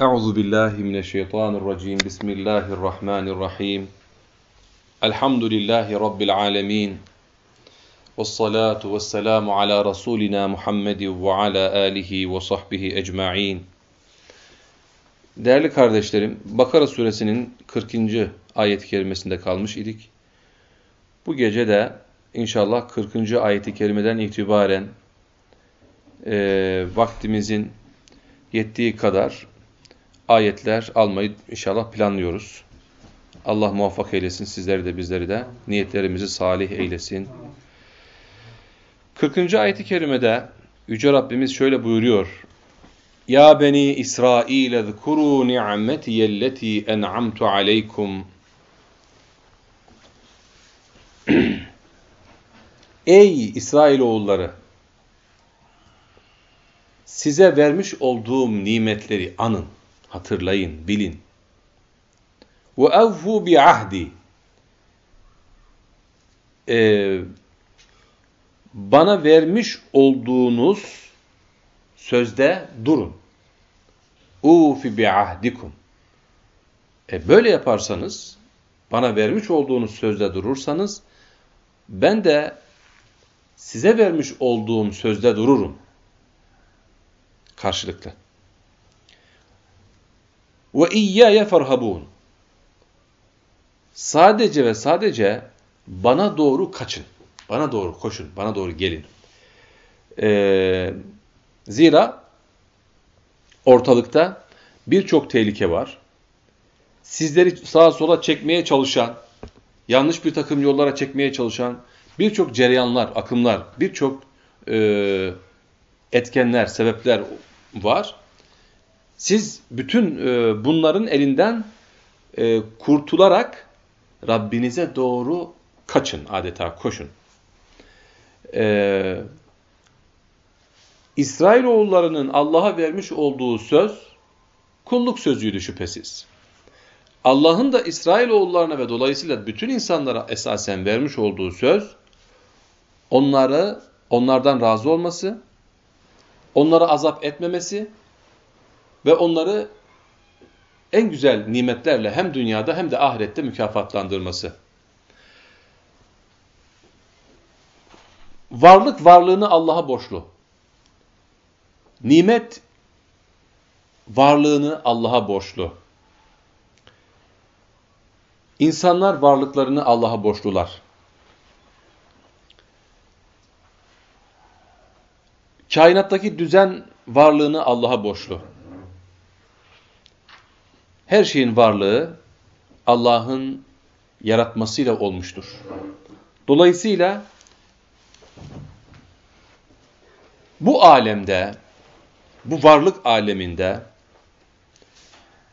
Euzu billahi mineşşeytanirracim. Bismillahirrahmanirrahim. Elhamdülillahi rabbil alamin. Ves salatu vesselamu ala rasulina Muhammed ve ala alihi ve sahbihi ecmaîn. Değerli kardeşlerim, Bakara suresinin 40. ayet-i kerimesinde kalmış idik. Bu gece de inşallah 40. ayet-i kerimeden itibaren e, vaktimizin yettiği kadar ayetler almayı inşallah planlıyoruz. Allah muvaffak eylesin sizleri de bizleri de. Niyetlerimizi salih eylesin. 40. ayet-i kerimede Yüce Rabbimiz şöyle buyuruyor. Ya beni İsrail zkuru ni'metiyelleti en'amtu aleykum. Ey İsrailoğulları! Size vermiş olduğum nimetleri anın, hatırlayın, bilin. Bi ahdi. Ee, bana vermiş olduğunuz sözde durun. Bi ahdikum. E böyle yaparsanız, bana vermiş olduğunuz sözde durursanız, ben de size vermiş olduğum sözde dururum. Karşılıklı. Ve iyyâye ferhabûn. Sadece ve sadece bana doğru kaçın. Bana doğru koşun. Bana doğru gelin. Ee, zira ortalıkta birçok tehlike var. Sizleri sağa sola çekmeye çalışan, yanlış bir takım yollara çekmeye çalışan birçok cereyanlar, akımlar, birçok e, etkenler, sebepler var. Siz bütün e, bunların elinden e, kurtularak Rabbinize doğru kaçın, adeta koşun. Ee, İsrailoğullarının Allah'a vermiş olduğu söz kulluk sözüydü şüphesiz. Allah'ın da İsrailoğullarına ve dolayısıyla bütün insanlara esasen vermiş olduğu söz onları onlardan razı olması, onlara azap etmemesi ve onları en güzel nimetlerle hem dünyada hem de ahirette mükafatlandırması. Varlık varlığını Allah'a borçlu. Nimet varlığını Allah'a borçlu. İnsanlar varlıklarını Allah'a borçlular. Kainattaki düzen varlığını Allah'a borçlu. Her şeyin varlığı Allah'ın yaratmasıyla olmuştur. Dolayısıyla bu alemde, bu varlık aleminde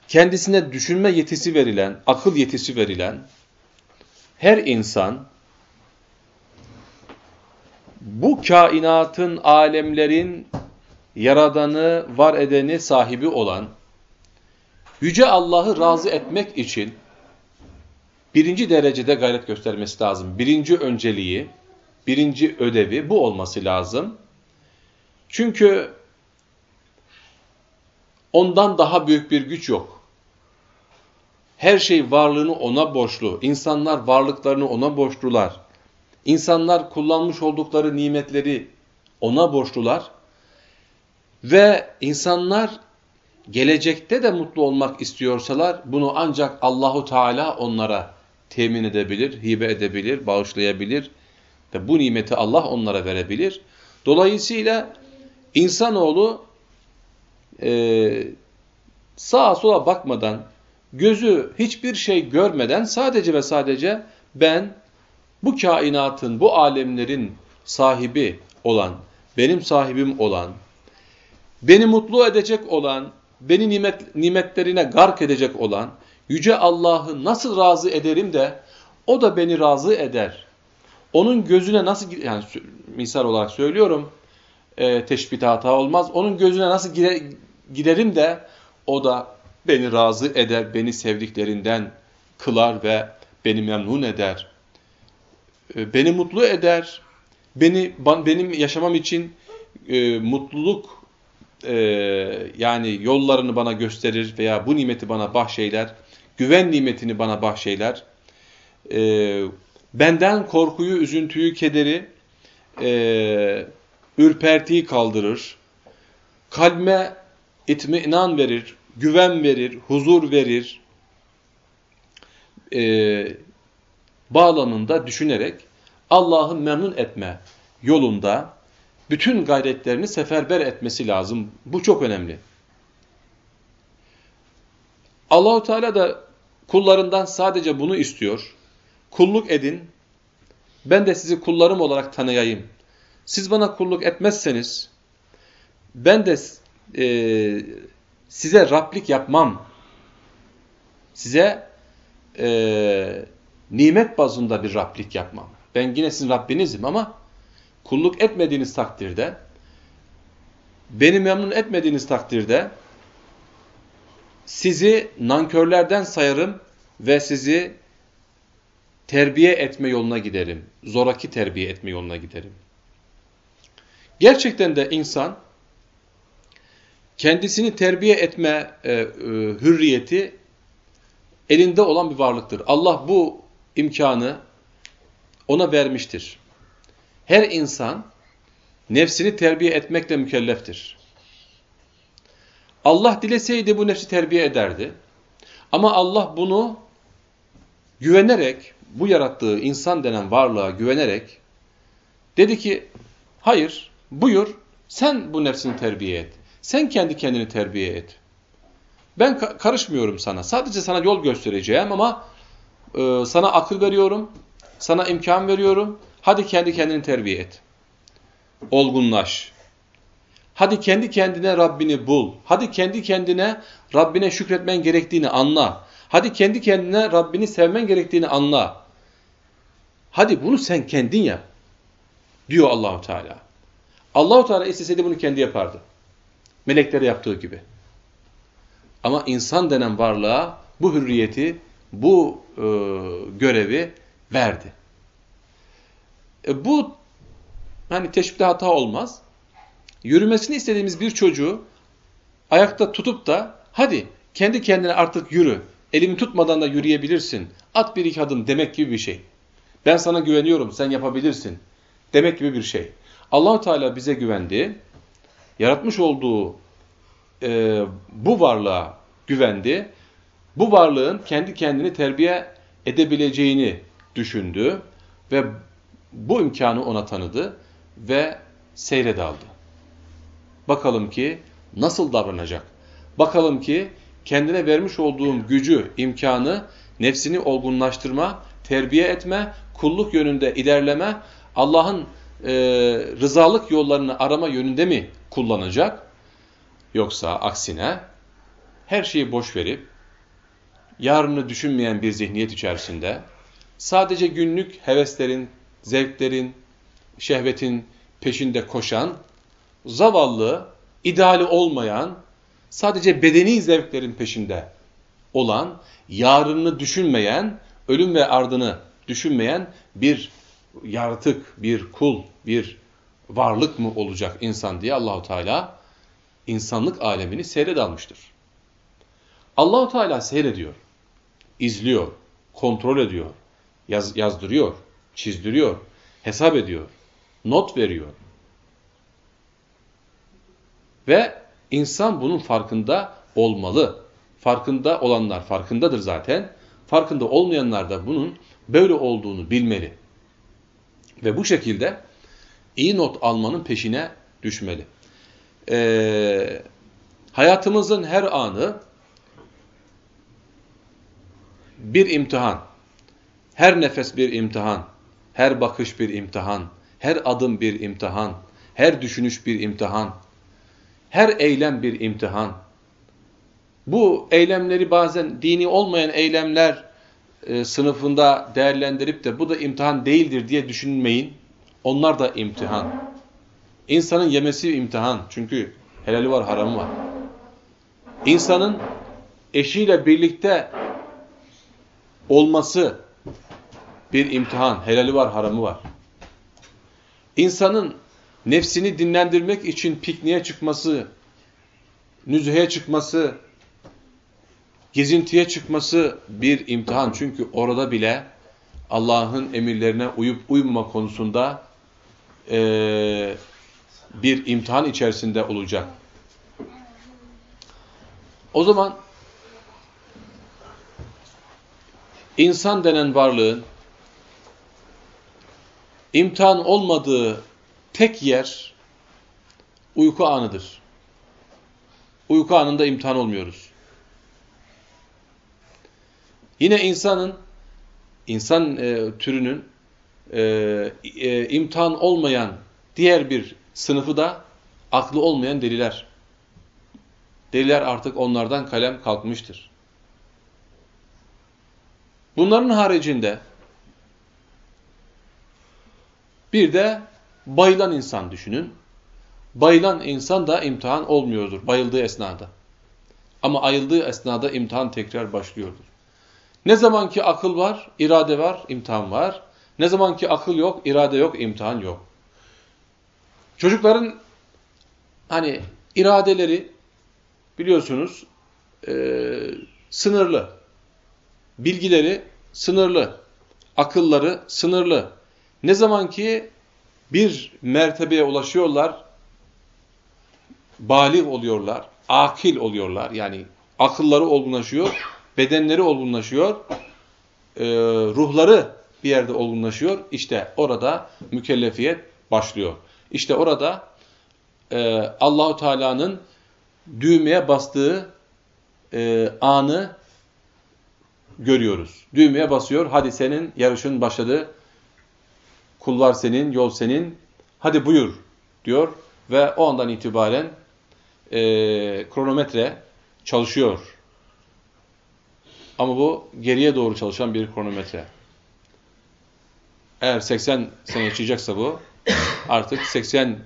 kendisine düşünme yetisi verilen, akıl yetisi verilen her insan bu kainatın, alemlerin yaradanı, var edeni, sahibi olan Yüce Allah'ı razı etmek için birinci derecede gayret göstermesi lazım. Birinci önceliği, birinci ödevi bu olması lazım. Çünkü ondan daha büyük bir güç yok. Her şey varlığını ona borçlu. İnsanlar varlıklarını ona borçlular. İnsanlar kullanmış oldukları nimetleri ona borçlular. Ve insanlar gelecekte de mutlu olmak istiyorsalar bunu ancak Allahu Teala onlara temin edebilir, hibe edebilir, bağışlayabilir ve bu nimeti Allah onlara verebilir. Dolayısıyla insanoğlu e, sağa sola bakmadan, gözü hiçbir şey görmeden sadece ve sadece ben bu kainatın, bu alemlerin sahibi olan, benim sahibim olan, beni mutlu edecek olan, beni nimet, nimetlerine gark edecek olan Yüce Allah'ı nasıl razı ederim de o da beni razı eder. Onun gözüne nasıl, yani misal olarak söylüyorum, e, teşbih hata olmaz. Onun gözüne nasıl gire, girerim de o da beni razı eder, beni sevdiklerinden kılar ve beni memnun eder. E, beni mutlu eder, beni benim yaşamam için e, mutluluk e, yani yollarını bana gösterir veya bu nimeti bana bahşeyler, güven nimetini bana bahşeyler, e, benden korkuyu, üzüntüyü, kederi, e, ürpertiyi kaldırır, kalbime itminan verir, güven verir, huzur verir, e, bağlamında düşünerek Allah'ı memnun etme yolunda bütün gayretlerini seferber etmesi lazım. Bu çok önemli. Allahu Teala da kullarından sadece bunu istiyor. Kulluk edin. Ben de sizi kullarım olarak tanıyayım. Siz bana kulluk etmezseniz ben de e, size Rablik yapmam. Size e, nimet bazında bir Rablik yapmam. Ben yine sizin Rabbinizim ama kulluk etmediğiniz takdirde, beni memnun etmediğiniz takdirde sizi nankörlerden sayarım ve sizi terbiye etme yoluna giderim. Zoraki terbiye etme yoluna giderim. Gerçekten de insan kendisini terbiye etme e, e, hürriyeti elinde olan bir varlıktır. Allah bu imkanı ona vermiştir. Her insan nefsini terbiye etmekle mükelleftir. Allah dileseydi bu nefsi terbiye ederdi. Ama Allah bunu güvenerek, bu yarattığı insan denen varlığa güvenerek dedi ki, hayır, buyur, sen bu nefsini terbiye et. Sen kendi kendini terbiye et. Ben karışmıyorum sana. Sadece sana yol göstereceğim ama e, sana akıl veriyorum, sana imkan veriyorum. Hadi kendi kendini terbiye et. Olgunlaş. Hadi kendi kendine Rabbini bul. Hadi kendi kendine Rabbine şükretmen gerektiğini anla. Hadi kendi kendine Rabbini sevmen gerektiğini anla. Hadi bunu sen kendin yap. Diyor Allahu Teala. Allahu Teala isteseydi bunu kendi yapardı. Meleklere yaptığı gibi. Ama insan denen varlığa bu hürriyeti, bu e, görevi verdi. E, bu hani teşbihte hata olmaz. Yürümesini istediğimiz bir çocuğu ayakta tutup da hadi kendi kendine artık yürü, elimi tutmadan da yürüyebilirsin, at bir iki adım demek gibi bir şey. Ben sana güveniyorum, sen yapabilirsin demek gibi bir şey. allah Teala bize güvendi, yaratmış olduğu e, bu varlığa güvendi, bu varlığın kendi kendini terbiye edebileceğini düşündü ve bu imkanı ona tanıdı ve seyre daldı. Bakalım ki nasıl davranacak? Bakalım ki kendine vermiş olduğum gücü, imkanı, nefsini olgunlaştırma, terbiye etme, kulluk yönünde ilerleme, Allah'ın e, rızalık yollarını arama yönünde mi kullanacak? Yoksa aksine her şeyi boş verip, yarını düşünmeyen bir zihniyet içerisinde, sadece günlük heveslerin, zevklerin, şehvetin peşinde koşan, zavallı, ideali olmayan, sadece bedeni zevklerin peşinde olan, yarını düşünmeyen, ölüm ve ardını düşünmeyen bir yaratık, bir kul, bir varlık mı olacak insan diye Allahu Teala insanlık alemini seyret almıştır. Allahu Teala seyrediyor, izliyor, kontrol ediyor, yaz, yazdırıyor, çizdiriyor, hesap ediyor, not veriyor. Ve insan bunun farkında olmalı. Farkında olanlar farkındadır zaten. Farkında olmayanlar da bunun böyle olduğunu bilmeli. Ve bu şekilde iyi not almanın peşine düşmeli. Ee, hayatımızın her anı bir imtihan. Her nefes bir imtihan. Her bakış bir imtihan. Her adım bir imtihan. Her düşünüş bir imtihan. Her eylem bir imtihan. Bu eylemleri bazen dini olmayan eylemler e, sınıfında değerlendirip de bu da imtihan değildir diye düşünmeyin. Onlar da imtihan. İnsanın yemesi imtihan. Çünkü helali var, haramı var. İnsanın eşiyle birlikte olması bir imtihan. Helali var, haramı var. İnsanın nefsini dinlendirmek için pikniğe çıkması nüzühe çıkması, gezintiye çıkması bir imtihan. Çünkü orada bile Allah'ın emirlerine uyup uymama konusunda e, bir imtihan içerisinde olacak. O zaman insan denen varlığın imtihan olmadığı tek yer uyku anıdır. Uyku anında imtihan olmuyoruz. Yine insanın, insan e, türünün e, e, imtihan olmayan diğer bir sınıfı da aklı olmayan deliler. Deliler artık onlardan kalem kalkmıştır. Bunların haricinde bir de bayılan insan düşünün. Bayılan insan da imtihan olmuyordur bayıldığı esnada. Ama ayıldığı esnada imtihan tekrar başlıyordur. Ne zamanki akıl var, irade var, imtihan var. Ne zamanki akıl yok, irade yok, imtihan yok. Çocukların hani iradeleri biliyorsunuz e, sınırlı. Bilgileri sınırlı. Akılları sınırlı. Ne zaman ki bir mertebeye ulaşıyorlar, balik oluyorlar, akil oluyorlar. Yani akılları olgunlaşıyor, bedenleri olgunlaşıyor, e, ruhları bir yerde olgunlaşıyor. İşte orada mükellefiyet başlıyor. İşte orada e, Allahu Teala'nın düğmeye bastığı e, anı görüyoruz. Düğmeye basıyor. Hadi senin yarışın başladı. Kullar senin, yol senin. Hadi buyur diyor ve o andan itibaren e, kronometre çalışıyor. Ama bu geriye doğru çalışan bir kronometre. Eğer 80 sene yaşayacaksa bu artık 80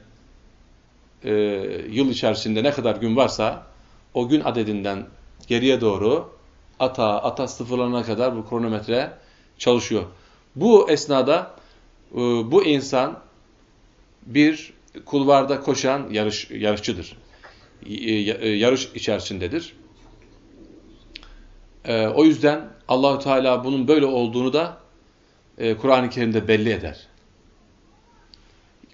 e, yıl içerisinde ne kadar gün varsa o gün adedinden geriye doğru ata ata sıfırlanana kadar bu kronometre çalışıyor. Bu esnada bu insan bir kulvarda koşan yarış yarışçıdır. E, e, yarış içerisindedir. E, o yüzden Allahü Teala bunun böyle olduğunu da e, Kur'an-ı Kerim'de belli eder.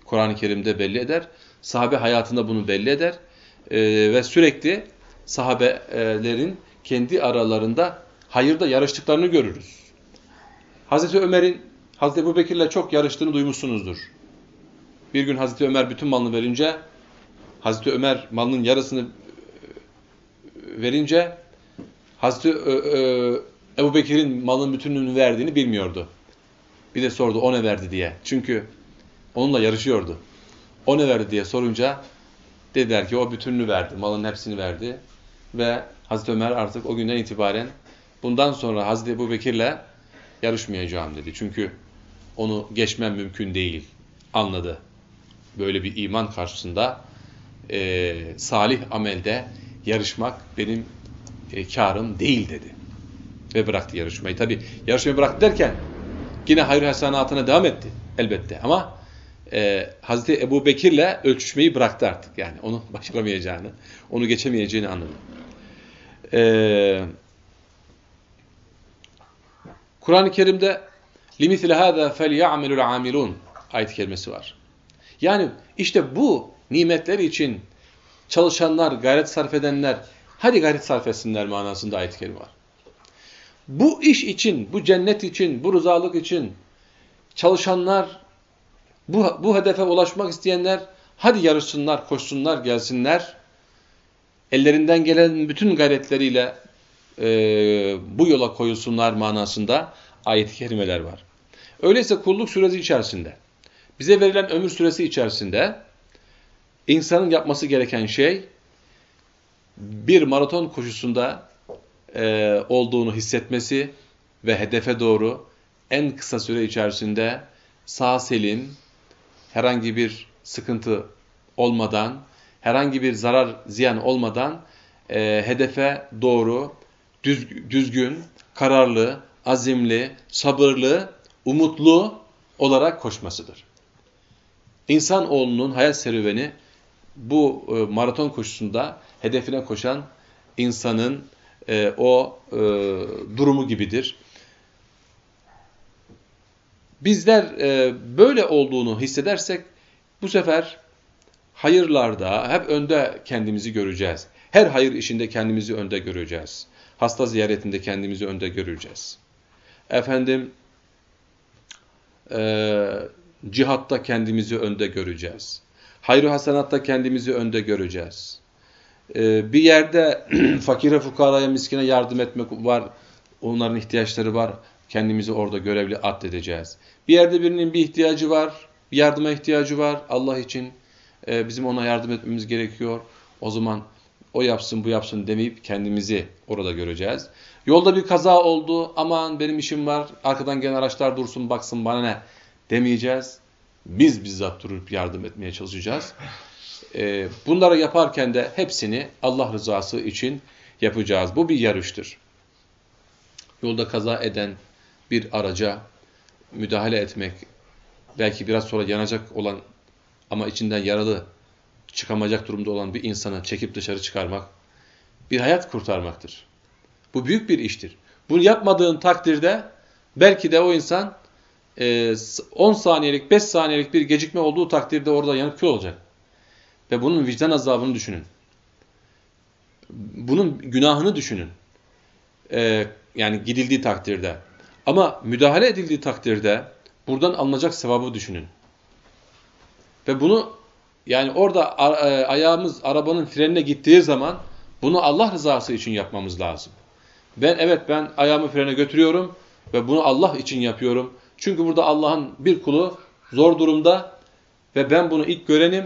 Kur'an-ı Kerim'de belli eder. Sahabe hayatında bunu belli eder. E, ve sürekli sahabelerin kendi aralarında hayırda yarıştıklarını görürüz. Hazreti Ömer'in Hazreti Ebu Bekir'le çok yarıştığını duymuşsunuzdur. Bir gün Hazreti Ömer bütün malını verince Hazreti Ömer malının yarısını e, verince Hazreti Ebu Bekir'in malın bütününü verdiğini bilmiyordu. Bir de sordu o ne verdi diye. Çünkü onunla yarışıyordu. O ne verdi diye sorunca dediler ki o bütününü verdi. Malın hepsini verdi. Ve Hazreti Ömer artık o günden itibaren bundan sonra Hazreti Ebu Bekir'le yarışmayacağım dedi. Çünkü onu geçmem mümkün değil. Anladı. Böyle bir iman karşısında e, salih amelde yarışmak benim e, karım değil dedi. Ve bıraktı yarışmayı. Tabi yarışmayı bıraktı derken yine hayır hasenatına devam etti elbette. Ama e, Hazreti Ebu Bekir'le ölçüşmeyi bıraktı artık. Yani onu başaramayacağını, onu geçemeyeceğini anladı. Ee, Kur'an-ı Kerim'de لِمِثْلَ هَذَا فَلْيَعْمِلُ الْعَامِلُونَ ayet kelimesi var. Yani işte bu nimetler için çalışanlar, gayret sarf edenler, hadi gayret sarf etsinler manasında ayet-i kerime var. Bu iş için, bu cennet için, bu rızalık için çalışanlar, bu, bu hedefe ulaşmak isteyenler, hadi yarışsınlar, koşsunlar, gelsinler. Ellerinden gelen bütün gayretleriyle e, bu yola koyulsunlar manasında ayet-i kerimeler var. Öyleyse kulluk süresi içerisinde, bize verilen ömür süresi içerisinde insanın yapması gereken şey, bir maraton koşusunda e, olduğunu hissetmesi ve hedefe doğru en kısa süre içerisinde sağ selim, herhangi bir sıkıntı olmadan, herhangi bir zarar, ziyan olmadan e, hedefe doğru, düz, düzgün, kararlı, azimli, sabırlı, umutlu olarak koşmasıdır. İnsanoğlunun hayat serüveni bu e, maraton koşusunda hedefine koşan insanın e, o e, durumu gibidir. Bizler böyle olduğunu hissedersek bu sefer hayırlarda hep önde kendimizi göreceğiz. Her hayır işinde kendimizi önde göreceğiz. Hasta ziyaretinde kendimizi önde göreceğiz. Efendim e, cihatta kendimizi önde göreceğiz. Hayır hasanatta kendimizi önde göreceğiz. E, bir yerde fakire, fukaraya, miskine yardım etmek var. Onların ihtiyaçları var. Kendimizi orada görevli addedeceğiz. Bir yerde birinin bir ihtiyacı var. Bir yardıma ihtiyacı var. Allah için e, bizim ona yardım etmemiz gerekiyor. O zaman o yapsın bu yapsın demeyip kendimizi orada göreceğiz. Yolda bir kaza oldu aman benim işim var arkadan gelen araçlar dursun baksın bana ne demeyeceğiz. Biz bizzat durup yardım etmeye çalışacağız. E, bunları yaparken de hepsini Allah rızası için yapacağız. Bu bir yarıştır. Yolda kaza eden bir araca müdahale etmek, belki biraz sonra yanacak olan ama içinden yaralı çıkamayacak durumda olan bir insanı çekip dışarı çıkarmak bir hayat kurtarmaktır. Bu büyük bir iştir. Bunu yapmadığın takdirde belki de o insan 10 saniyelik, 5 saniyelik bir gecikme olduğu takdirde orada yanıp kül olacak. Ve bunun vicdan azabını düşünün. Bunun günahını düşünün. Yani gidildiği takdirde. Ama müdahale edildiği takdirde buradan alınacak sevabı düşünün. Ve bunu yani orada e, ayağımız arabanın frenine gittiği zaman bunu Allah rızası için yapmamız lazım. Ben evet ben ayağımı frene götürüyorum ve bunu Allah için yapıyorum. Çünkü burada Allah'ın bir kulu zor durumda ve ben bunu ilk görenim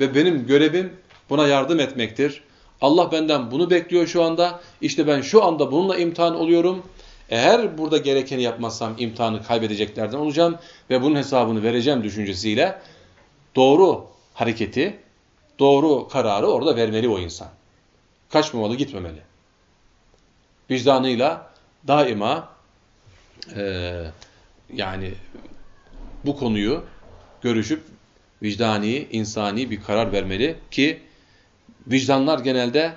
ve benim görevim buna yardım etmektir. Allah benden bunu bekliyor şu anda. İşte ben şu anda bununla imtihan oluyorum. Eğer burada gerekeni yapmazsam imtihanı kaybedeceklerden olacağım ve bunun hesabını vereceğim düşüncesiyle doğru hareketi, doğru kararı orada vermeli o insan. Kaçmamalı, gitmemeli. Vicdanıyla daima e, yani bu konuyu görüşüp vicdani, insani bir karar vermeli ki vicdanlar genelde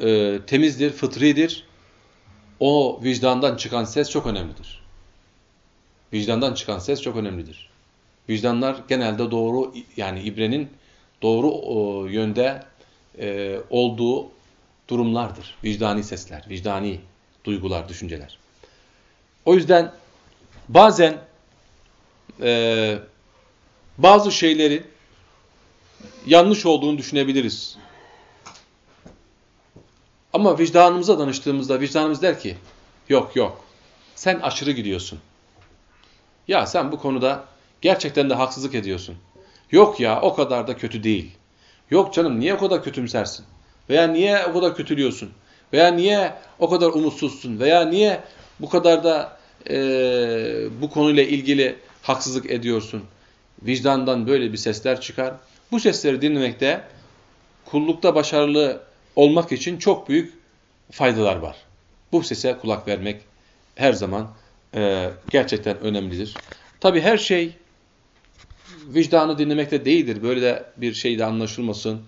e, temizdir, fıtridir. O vicdandan çıkan ses çok önemlidir. Vicdandan çıkan ses çok önemlidir. Vicdanlar genelde doğru yani ibrenin doğru o, yönde e, olduğu durumlardır. Vicdani sesler, vicdani duygular, düşünceler. O yüzden bazen e, bazı şeylerin yanlış olduğunu düşünebiliriz. Ama vicdanımıza danıştığımızda vicdanımız der ki yok yok sen aşırı gidiyorsun. Ya sen bu konuda Gerçekten de haksızlık ediyorsun. Yok ya o kadar da kötü değil. Yok canım niye o kadar kötümsersin? Veya niye o kadar kötülüyorsun? Veya niye o kadar umutsuzsun? Veya niye bu kadar da e, bu konuyla ilgili haksızlık ediyorsun? Vicdandan böyle bir sesler çıkar. Bu sesleri dinlemekte kullukta başarılı olmak için çok büyük faydalar var. Bu sese kulak vermek her zaman e, gerçekten önemlidir. Tabi her şey vicdanı dinlemekte değildir. Böyle de bir şey de anlaşılmasın.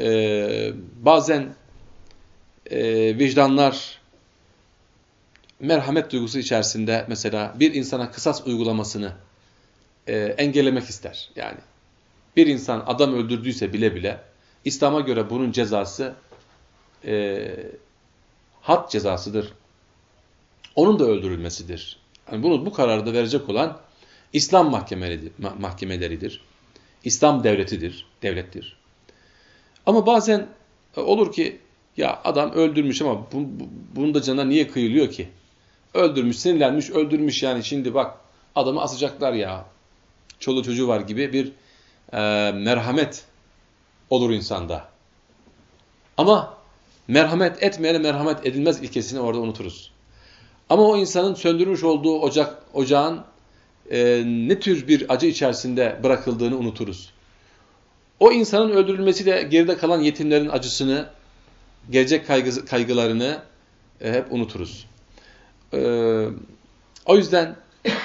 Ee, bazen e, vicdanlar merhamet duygusu içerisinde mesela bir insana kısas uygulamasını e, engellemek ister. Yani bir insan adam öldürdüyse bile bile İslam'a göre bunun cezası e, had cezasıdır. Onun da öldürülmesidir. Yani bunu bu kararda verecek olan İslam mahkemeleridir, mahkemeleridir. İslam devletidir, devlettir. Ama bazen e, olur ki ya adam öldürmüş ama bu, bu, bunun da canına niye kıyılıyor ki? Öldürmüş, sinirlenmiş, öldürmüş yani şimdi bak adamı asacaklar ya. Çoluğu çocuğu var gibi bir e, merhamet olur insanda. Ama merhamet etmeyene merhamet edilmez ilkesini orada unuturuz. Ama o insanın söndürmüş olduğu ocak, ocağın e, ne tür bir acı içerisinde bırakıldığını unuturuz. O insanın öldürülmesi de geride kalan yetimlerin acısını, gelecek kaygı, kaygılarını e, hep unuturuz. E, o yüzden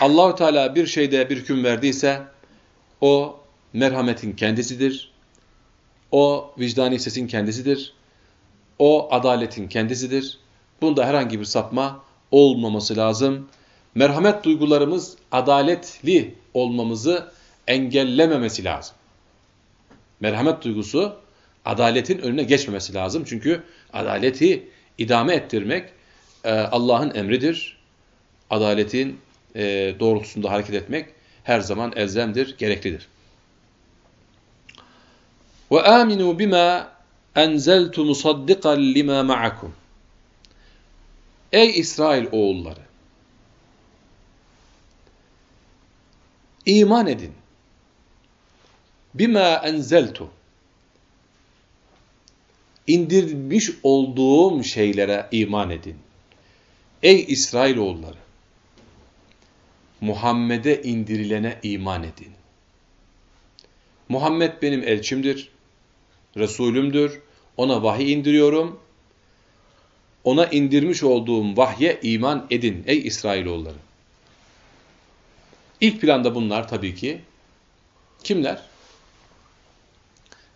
Allahu Teala bir şeyde bir hüküm verdiyse o merhametin kendisidir. O vicdani sesin kendisidir. O adaletin kendisidir. Bunda herhangi bir sapma olmaması lazım. Merhamet duygularımız adaletli olmamızı engellememesi lazım. Merhamet duygusu adaletin önüne geçmemesi lazım. Çünkü adaleti idame ettirmek e, Allah'ın emridir. Adaletin e, doğrultusunda hareket etmek her zaman elzemdir, gereklidir. Ve aminu bima enzeltu musaddiqan lima ma'akum. Ey İsrail oğulları! İman edin. Bima enzeltu. İndirmiş olduğum şeylere iman edin. Ey İsrail oğulları! Muhammed'e indirilene iman edin. Muhammed benim elçimdir, Resulümdür, ona vahiy indiriyorum, ona indirmiş olduğum vahye iman edin ey İsrailoğulları. İlk planda bunlar tabii ki kimler?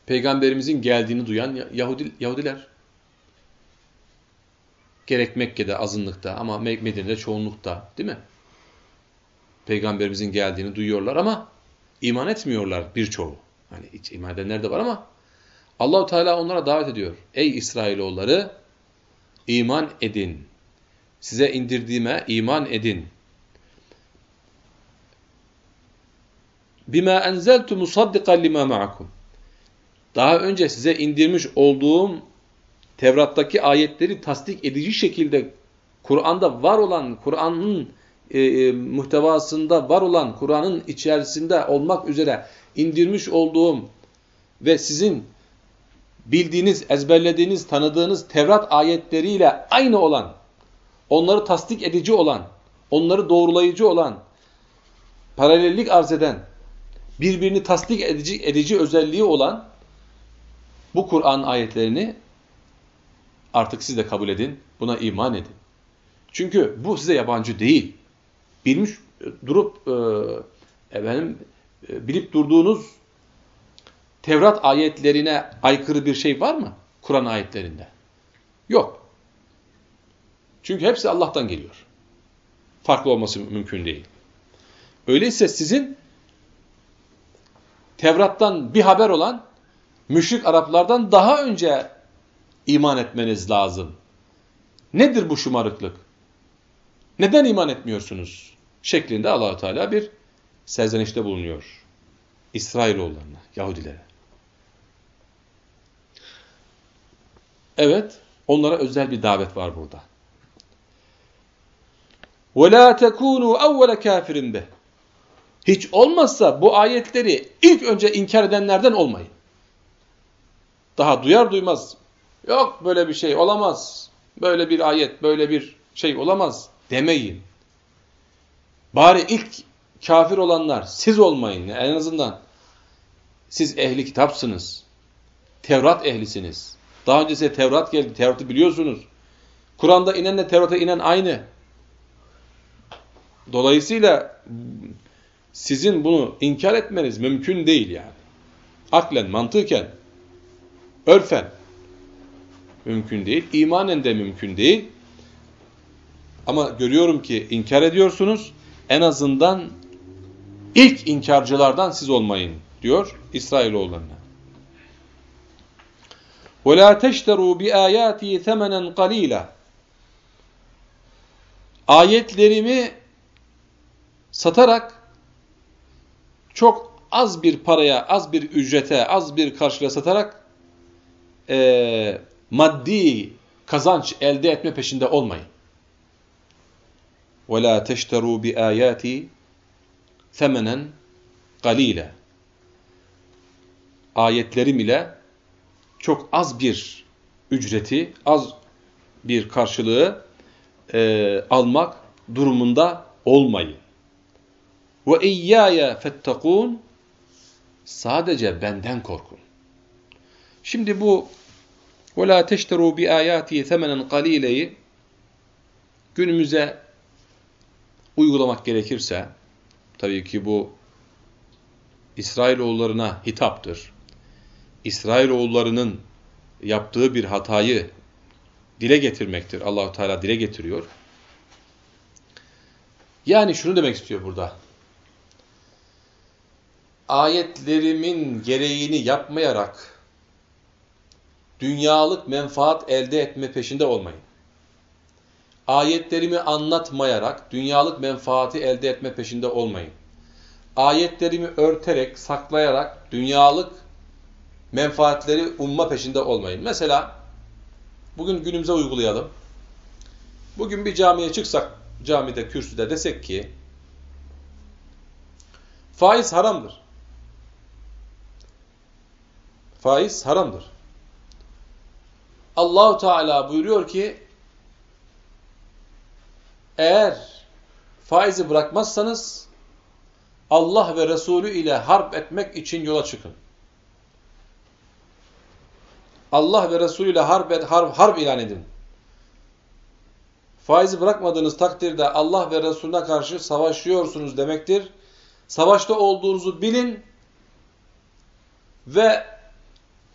Peygamberimizin geldiğini duyan Yahudi, Yahudiler. Gerek Mekke'de azınlıkta ama Medine'de çoğunlukta değil mi? Peygamberimizin geldiğini duyuyorlar ama iman etmiyorlar birçoğu. Hani hiç iman edenler de var ama Allahu Teala onlara davet ediyor. Ey İsrailoğulları iman edin. Size indirdiğime iman edin. Bima enzeltu musaddiqan lima ma'akum. Daha önce size indirmiş olduğum Tevrat'taki ayetleri tasdik edici şekilde Kur'an'da var olan, Kur'an'ın e, e, muhtevasında var olan, Kur'an'ın içerisinde olmak üzere indirmiş olduğum ve sizin bildiğiniz, ezberlediğiniz, tanıdığınız Tevrat ayetleriyle aynı olan, onları tasdik edici olan, onları doğrulayıcı olan, paralellik arz eden, birbirini tasdik edici, edici özelliği olan bu Kur'an ayetlerini artık siz de kabul edin, buna iman edin. Çünkü bu size yabancı değil. Bilmiş durup e, efendim, e, bilip durduğunuz Tevrat ayetlerine aykırı bir şey var mı? Kur'an ayetlerinde. Yok. Çünkü hepsi Allah'tan geliyor. Farklı olması mümkün değil. Öyleyse sizin Tevrat'tan bir haber olan müşrik Araplardan daha önce iman etmeniz lazım. Nedir bu şımarıklık? Neden iman etmiyorsunuz? Şeklinde Allahu Teala bir serzenişte bulunuyor. İsrailoğullarına, Yahudilere. Evet, onlara özel bir davet var burada. وَلَا تَكُونُوا اَوَّلَ كَافِرٍ بِهِ hiç olmazsa bu ayetleri ilk önce inkar edenlerden olmayın. Daha duyar duymaz, yok böyle bir şey olamaz, böyle bir ayet, böyle bir şey olamaz demeyin. Bari ilk kafir olanlar siz olmayın en azından. Siz ehli kitapsınız. Tevrat ehlisiniz. Daha önce size Tevrat geldi. Tevrat'ı biliyorsunuz. Kur'an'da inenle Tevrat'a inen aynı. Dolayısıyla sizin bunu inkar etmeniz mümkün değil yani. Aklen, mantıken, örfen mümkün değil. İmanen de mümkün değil. Ama görüyorum ki inkar ediyorsunuz. En azından ilk inkarcılardan siz olmayın diyor İsrailoğullarına. وَلَا تَشْتَرُوا بِآيَاتِي ثَمَنًا قَلِيلًا Ayetlerimi satarak çok az bir paraya, az bir ücrete, az bir karşılığa satarak e, maddi kazanç elde etme peşinde olmayın. وَلَا تَشْتَرُوا بِآيَاتِ ثَمَنًا قَلِيلًا Ayetlerim ile çok az bir ücreti, az bir karşılığı e, almak durumunda olmayın. Ve iyyaya fettakun sadece benden korkun. Şimdi bu ve la teşteru bi ayati semenen qalileyi günümüze uygulamak gerekirse tabii ki bu İsrailoğullarına hitaptır. İsrailoğullarının yaptığı bir hatayı dile getirmektir. Allahu Teala dile getiriyor. Yani şunu demek istiyor burada. Ayetlerimin gereğini yapmayarak dünyalık menfaat elde etme peşinde olmayın. Ayetlerimi anlatmayarak dünyalık menfaati elde etme peşinde olmayın. Ayetlerimi örterek, saklayarak dünyalık menfaatleri umma peşinde olmayın. Mesela bugün günümüze uygulayalım. Bugün bir camiye çıksak, camide, kürsüde desek ki faiz haramdır. Faiz haramdır. Allahu Teala buyuruyor ki eğer faizi bırakmazsanız Allah ve Resulü ile harp etmek için yola çıkın. Allah ve Resulü ile harp, et, harp, harp ilan edin. Faizi bırakmadığınız takdirde Allah ve Resulüne karşı savaşıyorsunuz demektir. Savaşta olduğunuzu bilin ve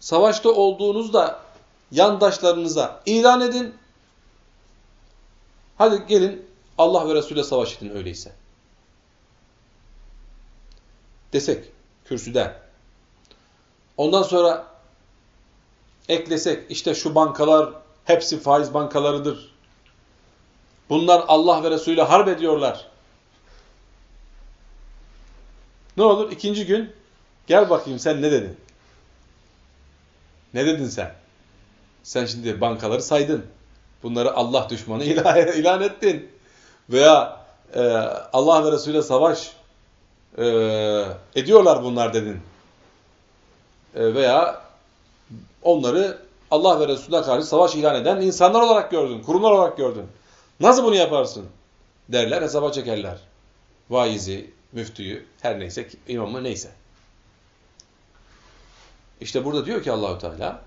savaşta olduğunuzda yandaşlarınıza ilan edin. Hadi gelin Allah ve Resulü'yle savaş edin öyleyse. Desek kürsüde. Ondan sonra eklesek işte şu bankalar hepsi faiz bankalarıdır. Bunlar Allah ve Resulü ile harp ediyorlar. Ne olur ikinci gün gel bakayım sen ne dedin? Ne dedin sen? Sen şimdi bankaları saydın. Bunları Allah düşmanı ilan, ettin. Veya e, Allah ve Resulü'yle savaş e, ediyorlar bunlar dedin. E, veya onları Allah ve Resulüne karşı savaş ilan eden insanlar olarak gördün, kurumlar olarak gördün. Nasıl bunu yaparsın? Derler, hesaba çekerler. Vaizi, müftüyü, her neyse, imamı neyse. İşte burada diyor ki Allahu Teala,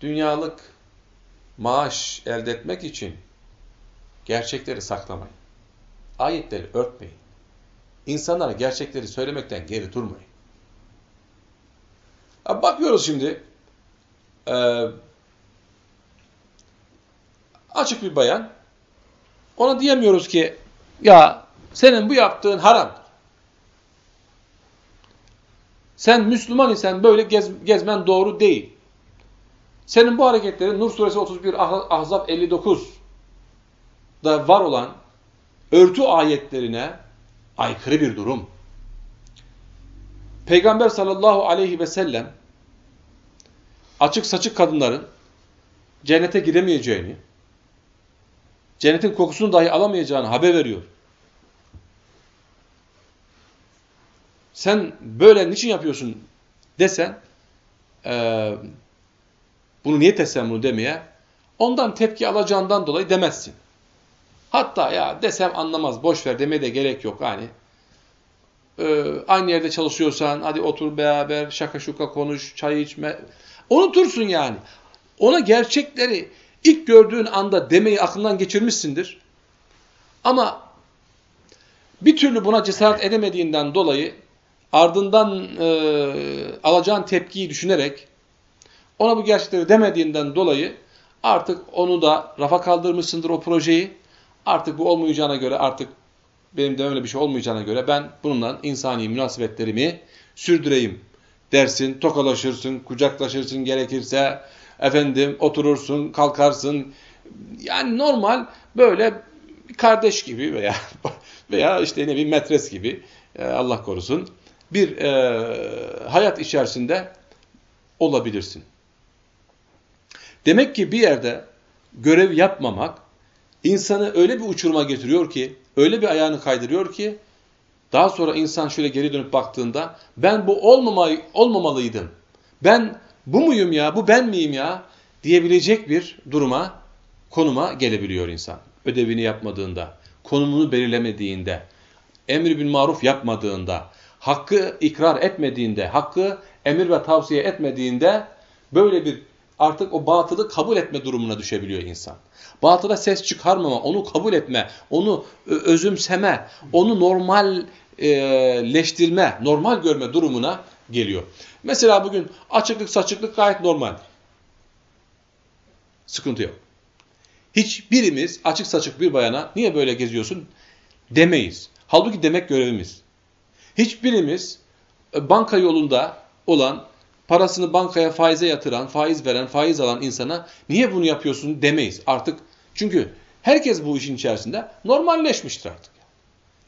dünyalık maaş elde etmek için gerçekleri saklamayın. Ayetleri örtmeyin. İnsanlara gerçekleri söylemekten geri durmayın. Bakıyoruz şimdi, e, açık bir bayan, ona diyemiyoruz ki, ya senin bu yaptığın haramdır. Sen Müslüman isen böyle gez, gezmen doğru değil. Senin bu hareketlerin Nur suresi 31, ah, Ahzab 59 da var olan örtü ayetlerine aykırı bir durum. Peygamber sallallahu aleyhi ve sellem açık saçık kadınların cennete giremeyeceğini, cennetin kokusunu dahi alamayacağını haber veriyor. Sen böyle niçin yapıyorsun desen, e, bunu niye bunu demeye, ondan tepki alacağından dolayı demezsin. Hatta ya desem anlamaz, boş ver demeye de gerek yok. Hani e, aynı yerde çalışıyorsan hadi otur beraber şaka şuka konuş, çay içme. Unutursun yani. Ona gerçekleri ilk gördüğün anda demeyi aklından geçirmişsindir. Ama bir türlü buna cesaret edemediğinden dolayı ardından e, alacağın tepkiyi düşünerek ona bu gerçekleri demediğinden dolayı artık onu da rafa kaldırmışsındır o projeyi. Artık bu olmayacağına göre artık benim de öyle bir şey olmayacağına göre ben bununla insani münasebetlerimi sürdüreyim dersin, tokalaşırsın, kucaklaşırsın gerekirse, efendim oturursun, kalkarsın. Yani normal böyle kardeş gibi veya veya işte ne bir metres gibi e, Allah korusun bir e, hayat içerisinde olabilirsin. Demek ki bir yerde görev yapmamak insanı öyle bir uçuruma getiriyor ki, öyle bir ayağını kaydırıyor ki, daha sonra insan şöyle geri dönüp baktığında, ben bu olmamay olmamalıydım, ben bu muyum ya, bu ben miyim ya, diyebilecek bir duruma, konuma gelebiliyor insan. Ödevini yapmadığında, konumunu belirlemediğinde, emri bin maruf yapmadığında, hakkı ikrar etmediğinde, hakkı emir ve tavsiye etmediğinde, böyle bir artık o batılı kabul etme durumuna düşebiliyor insan. Batıla ses çıkarmama, onu kabul etme, onu özümseme, onu normalleştirme, normal görme durumuna geliyor. Mesela bugün açıklık saçıklık gayet normal. Sıkıntı yok. Hiçbirimiz açık saçık bir bayana niye böyle geziyorsun demeyiz. Halbuki demek görevimiz. Hiçbirimiz e, banka yolunda olan, parasını bankaya faize yatıran, faiz veren, faiz alan insana niye bunu yapıyorsun demeyiz. Artık çünkü herkes bu işin içerisinde normalleşmiştir artık.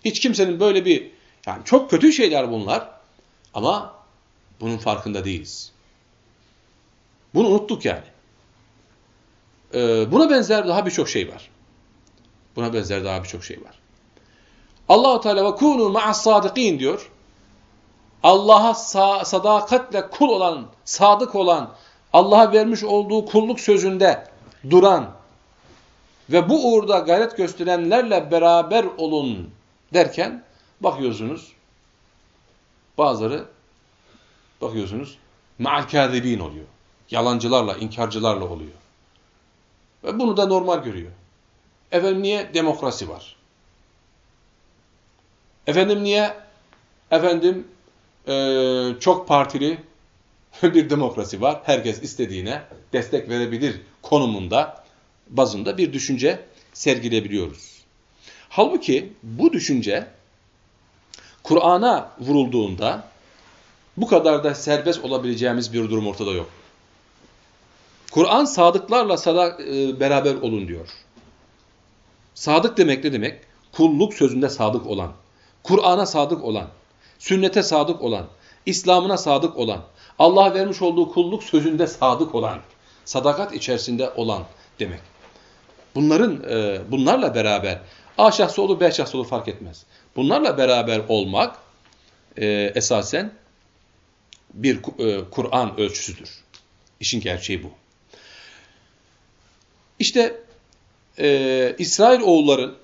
Hiç kimsenin böyle bir, yani çok kötü şeyler bunlar ama bunun farkında değiliz. Bunu unuttuk yani. Ee, buna benzer daha birçok şey var. Buna benzer daha birçok şey var. Allahu Teala ve kunu ma'as sadikin diyor. Allah'a sadakatle kul olan, sadık olan, Allah'a vermiş olduğu kulluk sözünde duran ve bu uğurda gayret gösterenlerle beraber olun derken bakıyorsunuz bazıları bakıyorsunuz ma'al kâzibîn oluyor. Yalancılarla, inkarcılarla oluyor. Ve bunu da normal görüyor. Efendim niye? Demokrasi var. Efendim niye? Efendim e, çok partili bir demokrasi var. Herkes istediğine destek verebilir konumunda, bazında bir düşünce sergilebiliyoruz. Halbuki bu düşünce Kur'an'a vurulduğunda bu kadar da serbest olabileceğimiz bir durum ortada yok. Kur'an sadıklarla sadak, e, beraber olun diyor. Sadık demek ne demek? Kulluk sözünde sadık olan, Kur'an'a sadık olan, sünnete sadık olan, İslam'ına sadık olan, Allah'a vermiş olduğu kulluk sözünde sadık olan, sadakat içerisinde olan demek. Bunların, e, bunlarla beraber, A şahsı olur, B şahsı olur fark etmez. Bunlarla beraber olmak e, esasen bir e, Kur'an ölçüsüdür. İşin gerçeği bu. İşte e, İsrail oğulların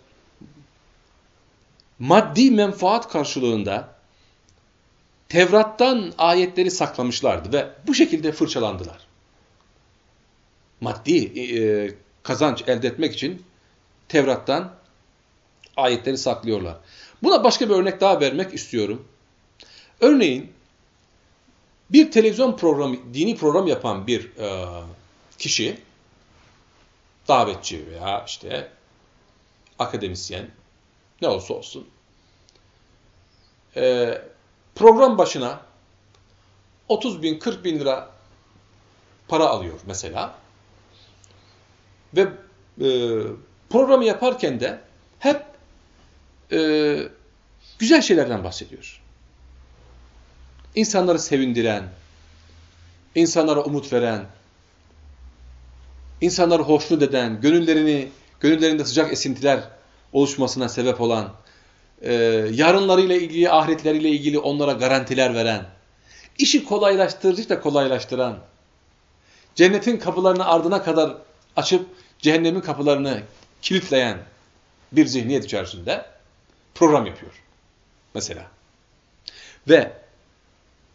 maddi menfaat karşılığında Tevrat'tan ayetleri saklamışlardı ve bu şekilde fırçalandılar. Maddi e, kazanç elde etmek için Tevrat'tan ayetleri saklıyorlar. Buna başka bir örnek daha vermek istiyorum. Örneğin bir televizyon programı, dini program yapan bir e, kişi, davetçi veya işte akademisyen, ne olsa olsun, e, program başına 30 bin, 40 bin lira para alıyor mesela. Ve e, programı yaparken de hep e, güzel şeylerden bahsediyor. İnsanları sevindiren, insanlara umut veren, insanları hoşnut eden, gönüllerini, gönüllerinde sıcak esintiler oluşmasına sebep olan, e, yarınlarıyla ilgili, ahiretleriyle ilgili onlara garantiler veren, işi kolaylaştırıcı da kolaylaştıran, cennetin kapılarını ardına kadar açıp cehennemin kapılarını kilitleyen bir zihniyet içerisinde program yapıyor. Mesela. Ve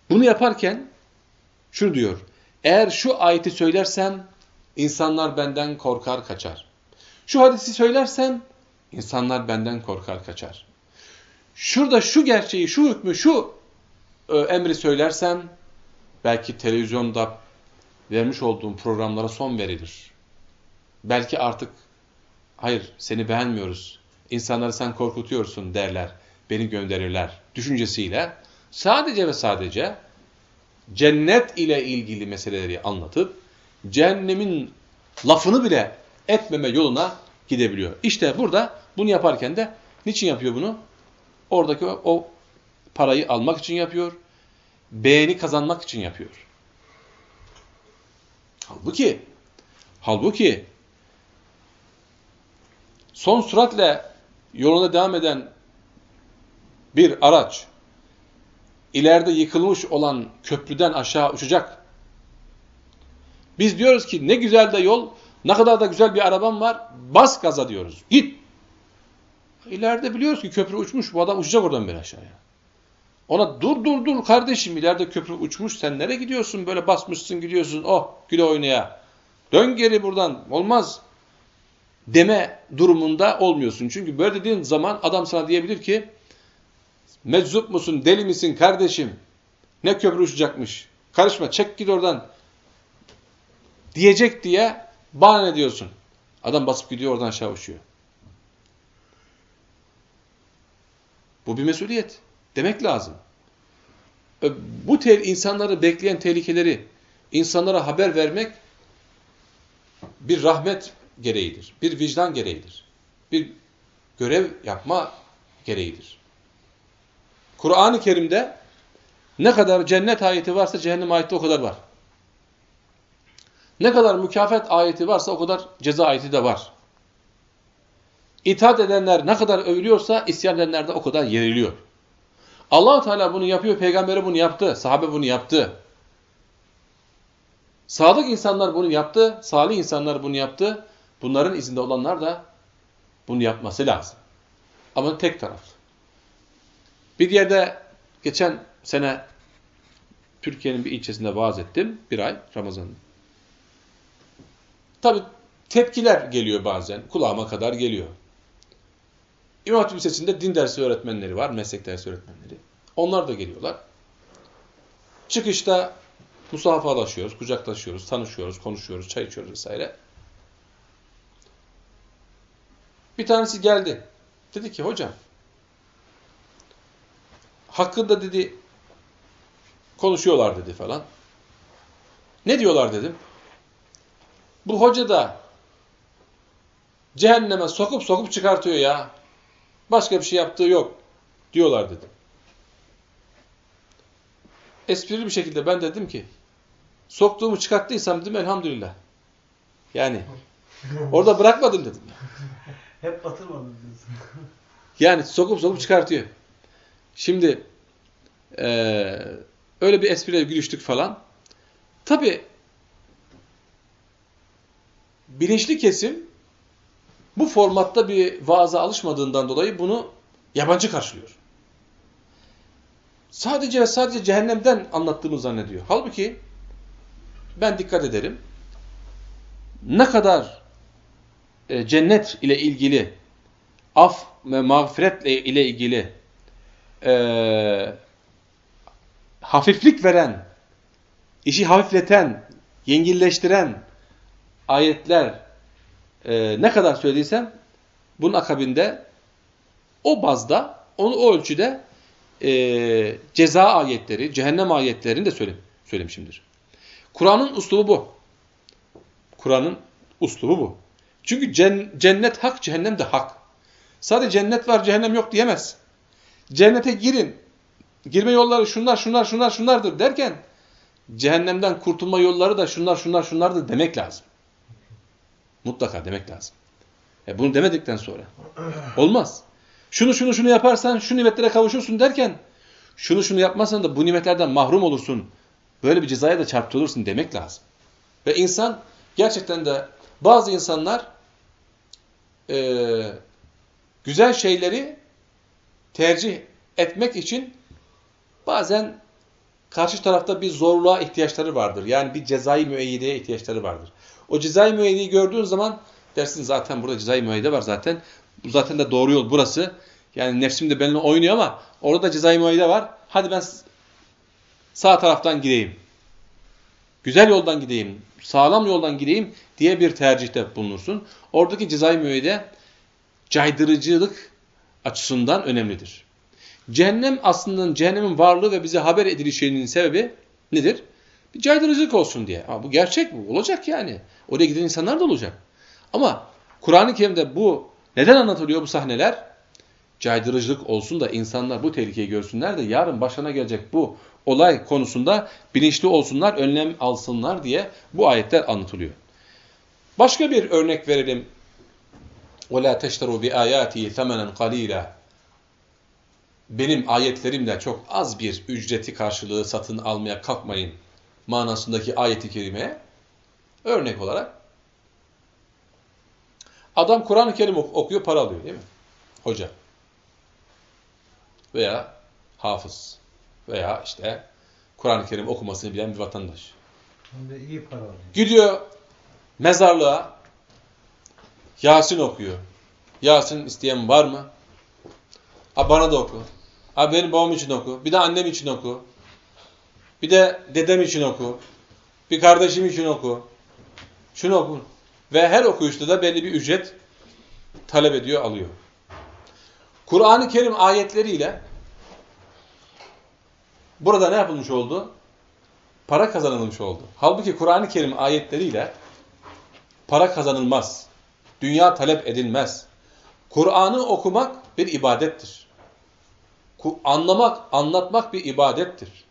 bunu yaparken şunu diyor. Eğer şu ayeti söylersem insanlar benden korkar kaçar. Şu hadisi söylersem insanlar benden korkar kaçar. Şurada şu gerçeği, şu hükmü, şu e, emri söylersem belki televizyonda vermiş olduğum programlara son verilir. Belki artık hayır seni beğenmiyoruz, insanları sen korkutuyorsun derler, beni gönderirler düşüncesiyle sadece ve sadece cennet ile ilgili meseleleri anlatıp cehennemin lafını bile etmeme yoluna gidebiliyor. İşte burada bunu yaparken de niçin yapıyor bunu? Oradaki o, o parayı almak için yapıyor. Beğeni kazanmak için yapıyor. Halbuki halbuki son süratle yoluna devam eden bir araç ileride yıkılmış olan köprüden aşağı uçacak. Biz diyoruz ki ne güzel de yol, ne kadar da güzel bir arabam var, bas gaza diyoruz. Git. İleride biliyoruz ki köprü uçmuş, bu adam uçacak oradan bir aşağıya. Ona dur dur dur kardeşim ileride köprü uçmuş, sen nereye gidiyorsun? Böyle basmışsın gidiyorsun, oh güle oynaya. Dön geri buradan, olmaz. Deme durumunda olmuyorsun. Çünkü böyle dediğin zaman adam sana diyebilir ki, Meczup musun, deli misin kardeşim? Ne köprü uçacakmış. Karışma, çek git oradan. Diyecek diye Bana ne diyorsun? Adam basıp gidiyor oradan aşağı uçuyor. Bu bir mesuliyet. Demek lazım. Bu te insanları bekleyen tehlikeleri insanlara haber vermek bir rahmet gereğidir. Bir vicdan gereğidir. Bir görev yapma gereğidir. Kur'an-ı Kerim'de ne kadar cennet ayeti varsa cehennem ayeti o kadar var. Ne kadar mükafat ayeti varsa o kadar ceza ayeti de var. İtaat edenler ne kadar övülüyorsa isyan edenler de o kadar yeriliyor. allah Teala bunu yapıyor, peygamberi bunu yaptı, sahabe bunu yaptı. Sadık insanlar bunu yaptı, salih insanlar bunu yaptı. Bunların izinde olanlar da bunu yapması lazım. Ama tek taraflı. Bir yerde geçen sene Türkiye'nin bir ilçesinde vaaz ettim. Bir ay Ramazan'da. Tabi tepkiler geliyor bazen. Kulağıma kadar geliyor. İmam Hatip Lisesi'nde din dersi öğretmenleri var. Meslek dersi öğretmenleri. Onlar da geliyorlar. Çıkışta musafalaşıyoruz, kucaklaşıyoruz, tanışıyoruz, konuşuyoruz, çay içiyoruz vesaire. Bir tanesi geldi. Dedi ki hocam hakkında dedi konuşuyorlar dedi falan. Ne diyorlar dedim. Bu hoca da cehenneme sokup sokup çıkartıyor ya. Başka bir şey yaptığı yok diyorlar dedim. Esprili bir şekilde ben dedim ki soktuğumu çıkarttıysam dedim elhamdülillah. Yani orada bırakmadım dedim. Hep batırmadım diyorsun. Yani sokup sokup çıkartıyor. Şimdi e, öyle bir espriyle gülüştük falan. Tabi bilinçli kesim bu formatta bir vaaza alışmadığından dolayı bunu yabancı karşılıyor. Sadece ve sadece cehennemden anlattığını zannediyor. Halbuki ben dikkat ederim. Ne kadar e, cennet ile ilgili, af ve mağfiret ile ilgili e, hafiflik veren, işi hafifleten, yengilleştiren ayetler e, ne kadar söylediysem bunun akabinde o bazda, onu o ölçüde e, ceza ayetleri, cehennem ayetlerini de söyle, söylemişimdir. Kur'an'ın uslubu bu. Kur'an'ın uslubu bu. Çünkü cennet hak, cehennem de hak. Sadece cennet var, cehennem yok diyemez. Cennete girin, girme yolları şunlar, şunlar, şunlar, şunlardır derken cehennemden kurtulma yolları da şunlar, şunlar, şunlardır demek lazım. Mutlaka demek lazım. E bunu demedikten sonra olmaz. Şunu şunu şunu yaparsan şu nimetlere kavuşursun derken şunu şunu yapmazsan da bu nimetlerden mahrum olursun. Böyle bir cezaya da çarptırılırsın demek lazım. Ve insan gerçekten de bazı insanlar e, güzel şeyleri tercih etmek için bazen karşı tarafta bir zorluğa ihtiyaçları vardır. Yani bir cezai müeyyideye ihtiyaçları vardır. O cezai müeyyideyi gördüğün zaman dersin zaten burada cezai müeyyide var zaten. Bu zaten de doğru yol burası. Yani nefsim de benimle oynuyor ama orada da cezai müeyyide var. Hadi ben sağ taraftan gideyim. Güzel yoldan gideyim, sağlam yoldan gideyim diye bir tercihte bulunursun. Oradaki cezai müeyyide caydırıcılık açısından önemlidir. Cehennem aslında cehennemin varlığı ve bize haber edilişinin sebebi nedir? Bir caydırıcılık olsun diye. Ama bu gerçek bu. Olacak yani. Oraya giden insanlar da olacak. Ama Kur'an-ı Kerim'de bu neden anlatılıyor bu sahneler? Caydırıcılık olsun da insanlar bu tehlikeyi görsünler de yarın başına gelecek bu olay konusunda bilinçli olsunlar, önlem alsınlar diye bu ayetler anlatılıyor. Başka bir örnek verelim. وَلَا تَشْتَرُوا بِآيَاتِي ثَمَنًا قَلِيلًا Benim ayetlerimle çok az bir ücreti karşılığı satın almaya kalkmayın manasındaki ayeti kerimeye örnek olarak adam Kur'an-ı Kerim okuyor, para alıyor değil mi? Hoca. Veya hafız. Veya işte Kur'an-ı Kerim okumasını bilen bir vatandaş. İyi para alıyor. Gidiyor mezarlığa Yasin okuyor. Yasin isteyen var mı? Ha bana da oku. Ha benim babam için oku. Bir de annem için oku. Bir de dedem için oku. Bir kardeşim için oku. Şunu oku. Ve her okuyuşta da belli bir ücret talep ediyor, alıyor. Kur'an-ı Kerim ayetleriyle burada ne yapılmış oldu? Para kazanılmış oldu. Halbuki Kur'an-ı Kerim ayetleriyle para kazanılmaz. Dünya talep edilmez. Kur'an'ı okumak bir ibadettir. Anlamak, anlatmak bir ibadettir.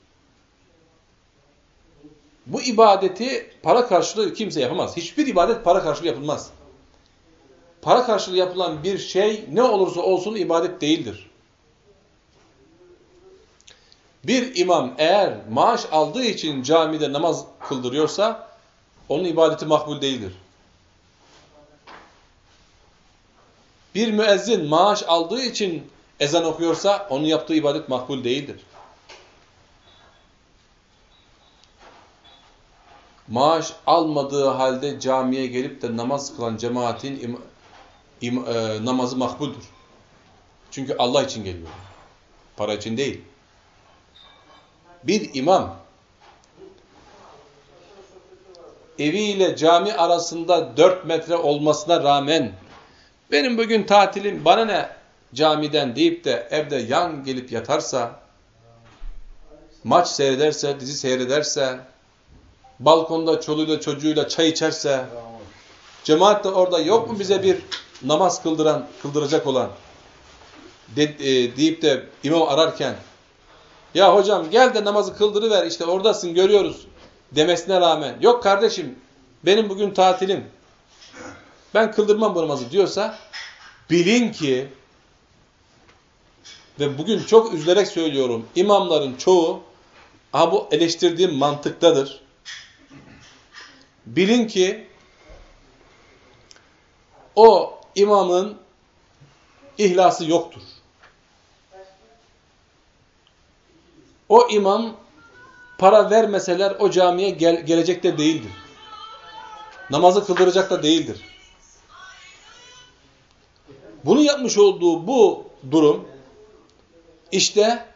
Bu ibadeti para karşılığı kimse yapamaz. Hiçbir ibadet para karşılığı yapılmaz. Para karşılığı yapılan bir şey ne olursa olsun ibadet değildir. Bir imam eğer maaş aldığı için camide namaz kıldırıyorsa onun ibadeti makbul değildir. Bir müezzin maaş aldığı için ezan okuyorsa onun yaptığı ibadet makbul değildir. Maaş almadığı halde camiye gelip de namaz kılan cemaatin im, im, e, namazı makbuldür. Çünkü Allah için geliyor. Para için değil. Bir imam eviyle cami arasında dört metre olmasına rağmen benim bugün tatilim bana ne camiden deyip de evde yan gelip yatarsa, maç seyrederse, dizi seyrederse, balkonda çoluğuyla çocuğuyla çay içerse, cemaat de orada yok mu bize bir namaz kıldıran, kıldıracak olan? De, e, deyip de imam ararken ya hocam gel de namazı kıldırıver işte oradasın görüyoruz. demesine rağmen yok kardeşim benim bugün tatilim. Ben kıldırmam bu namazı. diyorsa bilin ki ve bugün çok üzülerek söylüyorum imamların çoğu aha bu eleştirdiğim mantıktadır. Bilin ki o imamın ihlası yoktur. O imam para vermeseler o camiye gel gelecek de değildir. Namazı kıldıracak da değildir. Bunu yapmış olduğu bu durum işte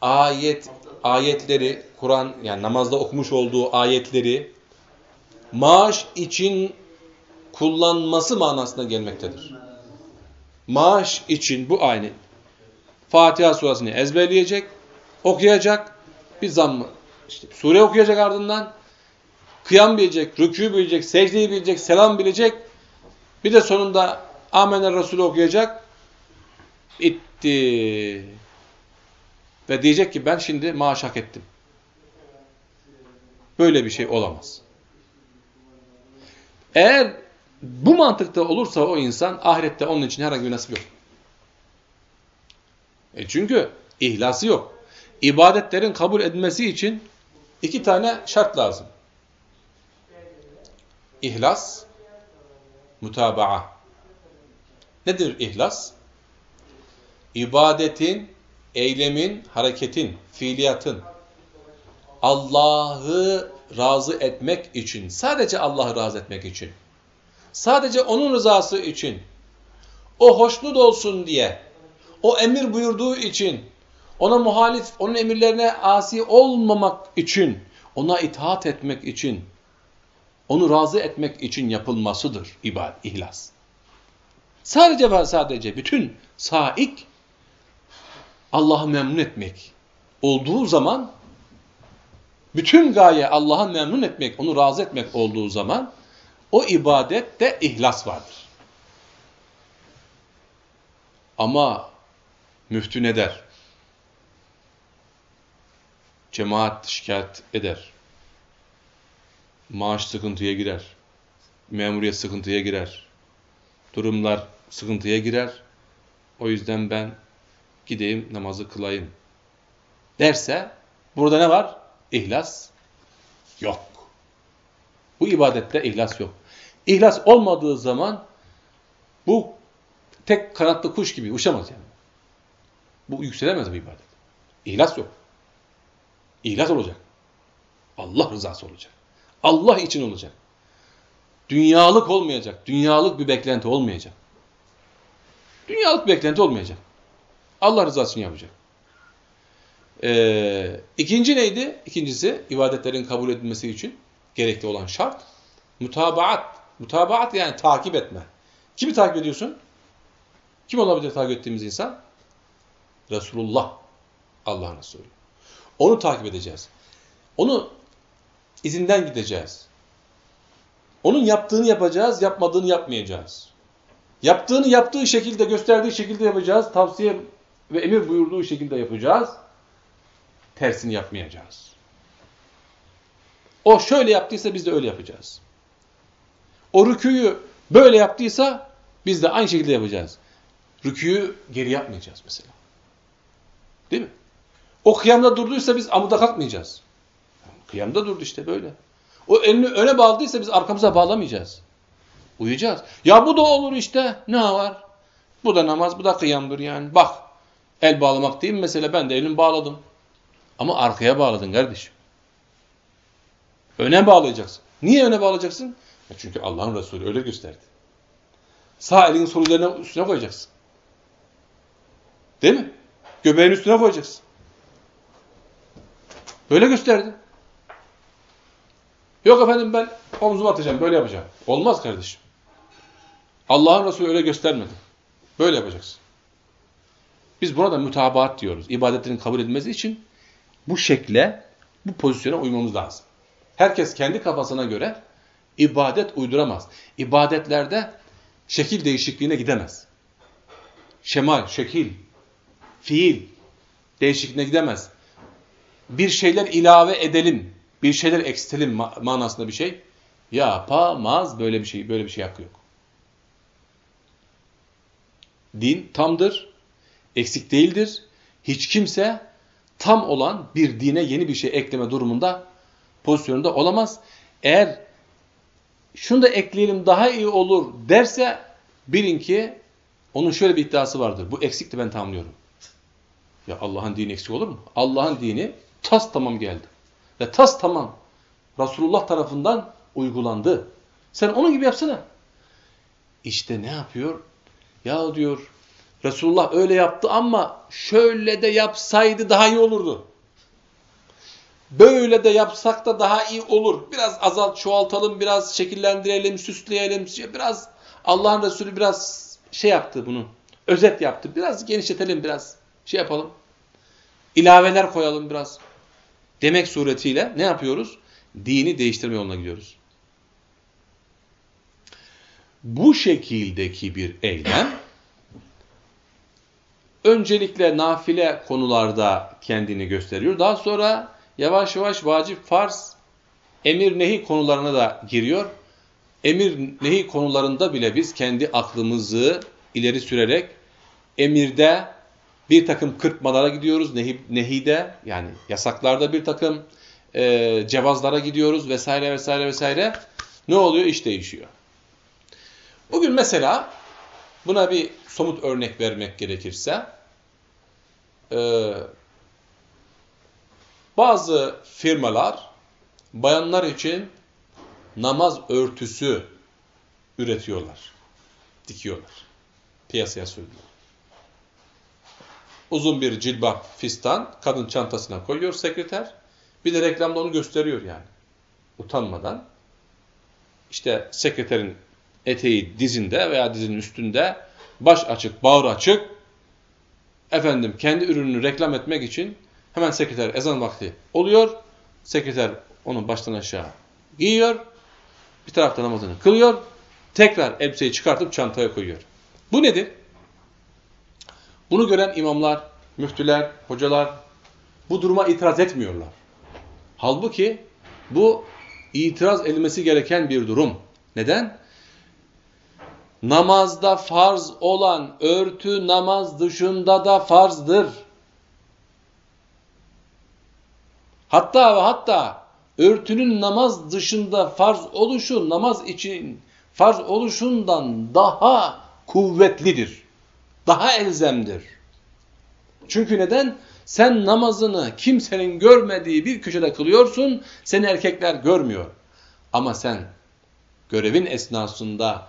ayet ayetleri Kur'an yani namazda okumuş olduğu ayetleri maaş için kullanması manasına gelmektedir. Maaş için bu aynı. Fatiha suresini ezberleyecek, okuyacak, bir zammı, işte sure okuyacak ardından, kıyam bilecek, rükû bilecek, secdeyi bilecek, selam bilecek, bir de sonunda Amener Resulü okuyacak, bitti. Ve diyecek ki ben şimdi maaş hak ettim. Böyle bir şey olamaz. Eğer bu mantıkta olursa o insan ahirette onun için herhangi bir nasip yok. E çünkü ihlası yok. İbadetlerin kabul edilmesi için iki tane şart lazım. İhlas, mutabaa. Nedir ihlas? İbadetin, eylemin, hareketin, fiiliyatın Allah'ı razı etmek için, sadece Allah'ı razı etmek için, sadece O'nun rızası için, O hoşnut olsun diye, O emir buyurduğu için, O'na muhalif, O'nun emirlerine asi olmamak için, O'na itaat etmek için, O'nu razı etmek için yapılmasıdır ibadet, ihlas. Sadece ve sadece bütün saik Allah'ı memnun etmek olduğu zaman bütün gaye Allah'ı memnun etmek, onu razı etmek olduğu zaman o ibadette ihlas vardır. Ama müftü ne der? Cemaat şikayet eder. Maaş sıkıntıya girer. Memuriyet sıkıntıya girer. Durumlar sıkıntıya girer. O yüzden ben gideyim namazı kılayım derse burada ne var? İhlas yok. Bu ibadette ihlas yok. İhlas olmadığı zaman bu tek kanatlı kuş gibi uçamaz yani. Bu yükselemez bu ibadet. İhlas yok. İhlas olacak. Allah rızası olacak. Allah için olacak. Dünyalık olmayacak. Dünyalık bir beklenti olmayacak. Dünyalık bir beklenti olmayacak. Allah rızası için yapacak. Ee, ikinci neydi? İkincisi ibadetlerin kabul edilmesi için gerekli olan şart mutabaat, Mutabaat yani takip etme. Kimi takip ediyorsun? Kim olabilir takip ettiğimiz insan? Resulullah. Allah'ın Resulü. Onu takip edeceğiz. Onu izinden gideceğiz. Onun yaptığını yapacağız, yapmadığını yapmayacağız. Yaptığını yaptığı şekilde, gösterdiği şekilde yapacağız. Tavsiye ve emir buyurduğu şekilde yapacağız. Tersini yapmayacağız. O şöyle yaptıysa biz de öyle yapacağız. O rüküyü böyle yaptıysa biz de aynı şekilde yapacağız. Rüküyü geri yapmayacağız mesela. Değil mi? O kıyamda durduysa biz amuda kalkmayacağız. Kıyamda durdu işte böyle. O elini öne bağladıysa biz arkamıza bağlamayacağız. Uyuyacağız. Ya bu da olur işte. Ne var? Bu da namaz, bu da kıyamdır yani. Bak, el bağlamak değil mi mesela? Ben de elimi bağladım. Ama arkaya bağladın kardeşim. Öne bağlayacaksın. Niye öne bağlayacaksın? Ya çünkü Allah'ın Resulü öyle gösterdi. Sağ elini sol üzerine üstüne koyacaksın. Değil mi? Göbeğin üstüne koyacaksın. Böyle gösterdi. Yok efendim ben omzumu atacağım, böyle yapacağım. Olmaz kardeşim. Allah'ın Resulü öyle göstermedi. Böyle yapacaksın. Biz buna da mütabaat diyoruz. İbadetlerin kabul edilmesi için bu şekle, bu pozisyona uymamız lazım. Herkes kendi kafasına göre ibadet uyduramaz. İbadetlerde şekil değişikliğine gidemez. Şemal, şekil, fiil değişikliğine gidemez. Bir şeyler ilave edelim, bir şeyler eksiltelim manasında bir şey yapamaz. Böyle bir şey, böyle bir şey hakkı yok. Din tamdır, eksik değildir. Hiç kimse tam olan bir dine yeni bir şey ekleme durumunda pozisyonunda olamaz. Eğer şunu da ekleyelim daha iyi olur derse bilin ki onun şöyle bir iddiası vardır. Bu eksikti ben tamamlıyorum. Ya Allah'ın dini eksik olur mu? Allah'ın dini tas tamam geldi. Ve tas tamam Resulullah tarafından uygulandı. Sen onun gibi yapsana. İşte ne yapıyor? Ya diyor Resulullah öyle yaptı ama şöyle de yapsaydı daha iyi olurdu. Böyle de yapsak da daha iyi olur. Biraz azalt, çoğaltalım, biraz şekillendirelim, süsleyelim. Biraz Allah'ın Resulü biraz şey yaptı bunu. Özet yaptı. Biraz genişletelim, biraz şey yapalım. İlaveler koyalım biraz. Demek suretiyle ne yapıyoruz? Dini değiştirme yoluna gidiyoruz. Bu şekildeki bir eylem öncelikle nafile konularda kendini gösteriyor. Daha sonra yavaş yavaş vacip, farz, emir, nehi konularına da giriyor. Emir, nehi konularında bile biz kendi aklımızı ileri sürerek emirde bir takım kırpmalara gidiyoruz. Nehi, nehide yani yasaklarda bir takım e, cevazlara gidiyoruz vesaire vesaire vesaire. Ne oluyor? İş değişiyor. Bugün mesela buna bir somut örnek vermek gerekirse e, bazı firmalar bayanlar için namaz örtüsü üretiyorlar. Dikiyorlar. Piyasaya sürdüler. Uzun bir cilbap fistan kadın çantasına koyuyor sekreter. Bir de reklamda onu gösteriyor yani. Utanmadan. İşte sekreterin eteği dizinde veya dizinin üstünde baş açık, bağır açık. Efendim kendi ürününü reklam etmek için hemen sekreter ezan vakti oluyor. Sekreter onu baştan aşağı giyiyor. Bir tarafta namazını kılıyor. Tekrar elbiseyi çıkartıp çantaya koyuyor. Bu nedir? Bunu gören imamlar, müftüler, hocalar bu duruma itiraz etmiyorlar. Halbuki bu itiraz edilmesi gereken bir durum. Neden? Namazda farz olan örtü namaz dışında da farzdır. Hatta ve hatta örtünün namaz dışında farz oluşu namaz için farz oluşundan daha kuvvetlidir. Daha elzemdir. Çünkü neden? Sen namazını kimsenin görmediği bir köşede kılıyorsun, seni erkekler görmüyor. Ama sen görevin esnasında,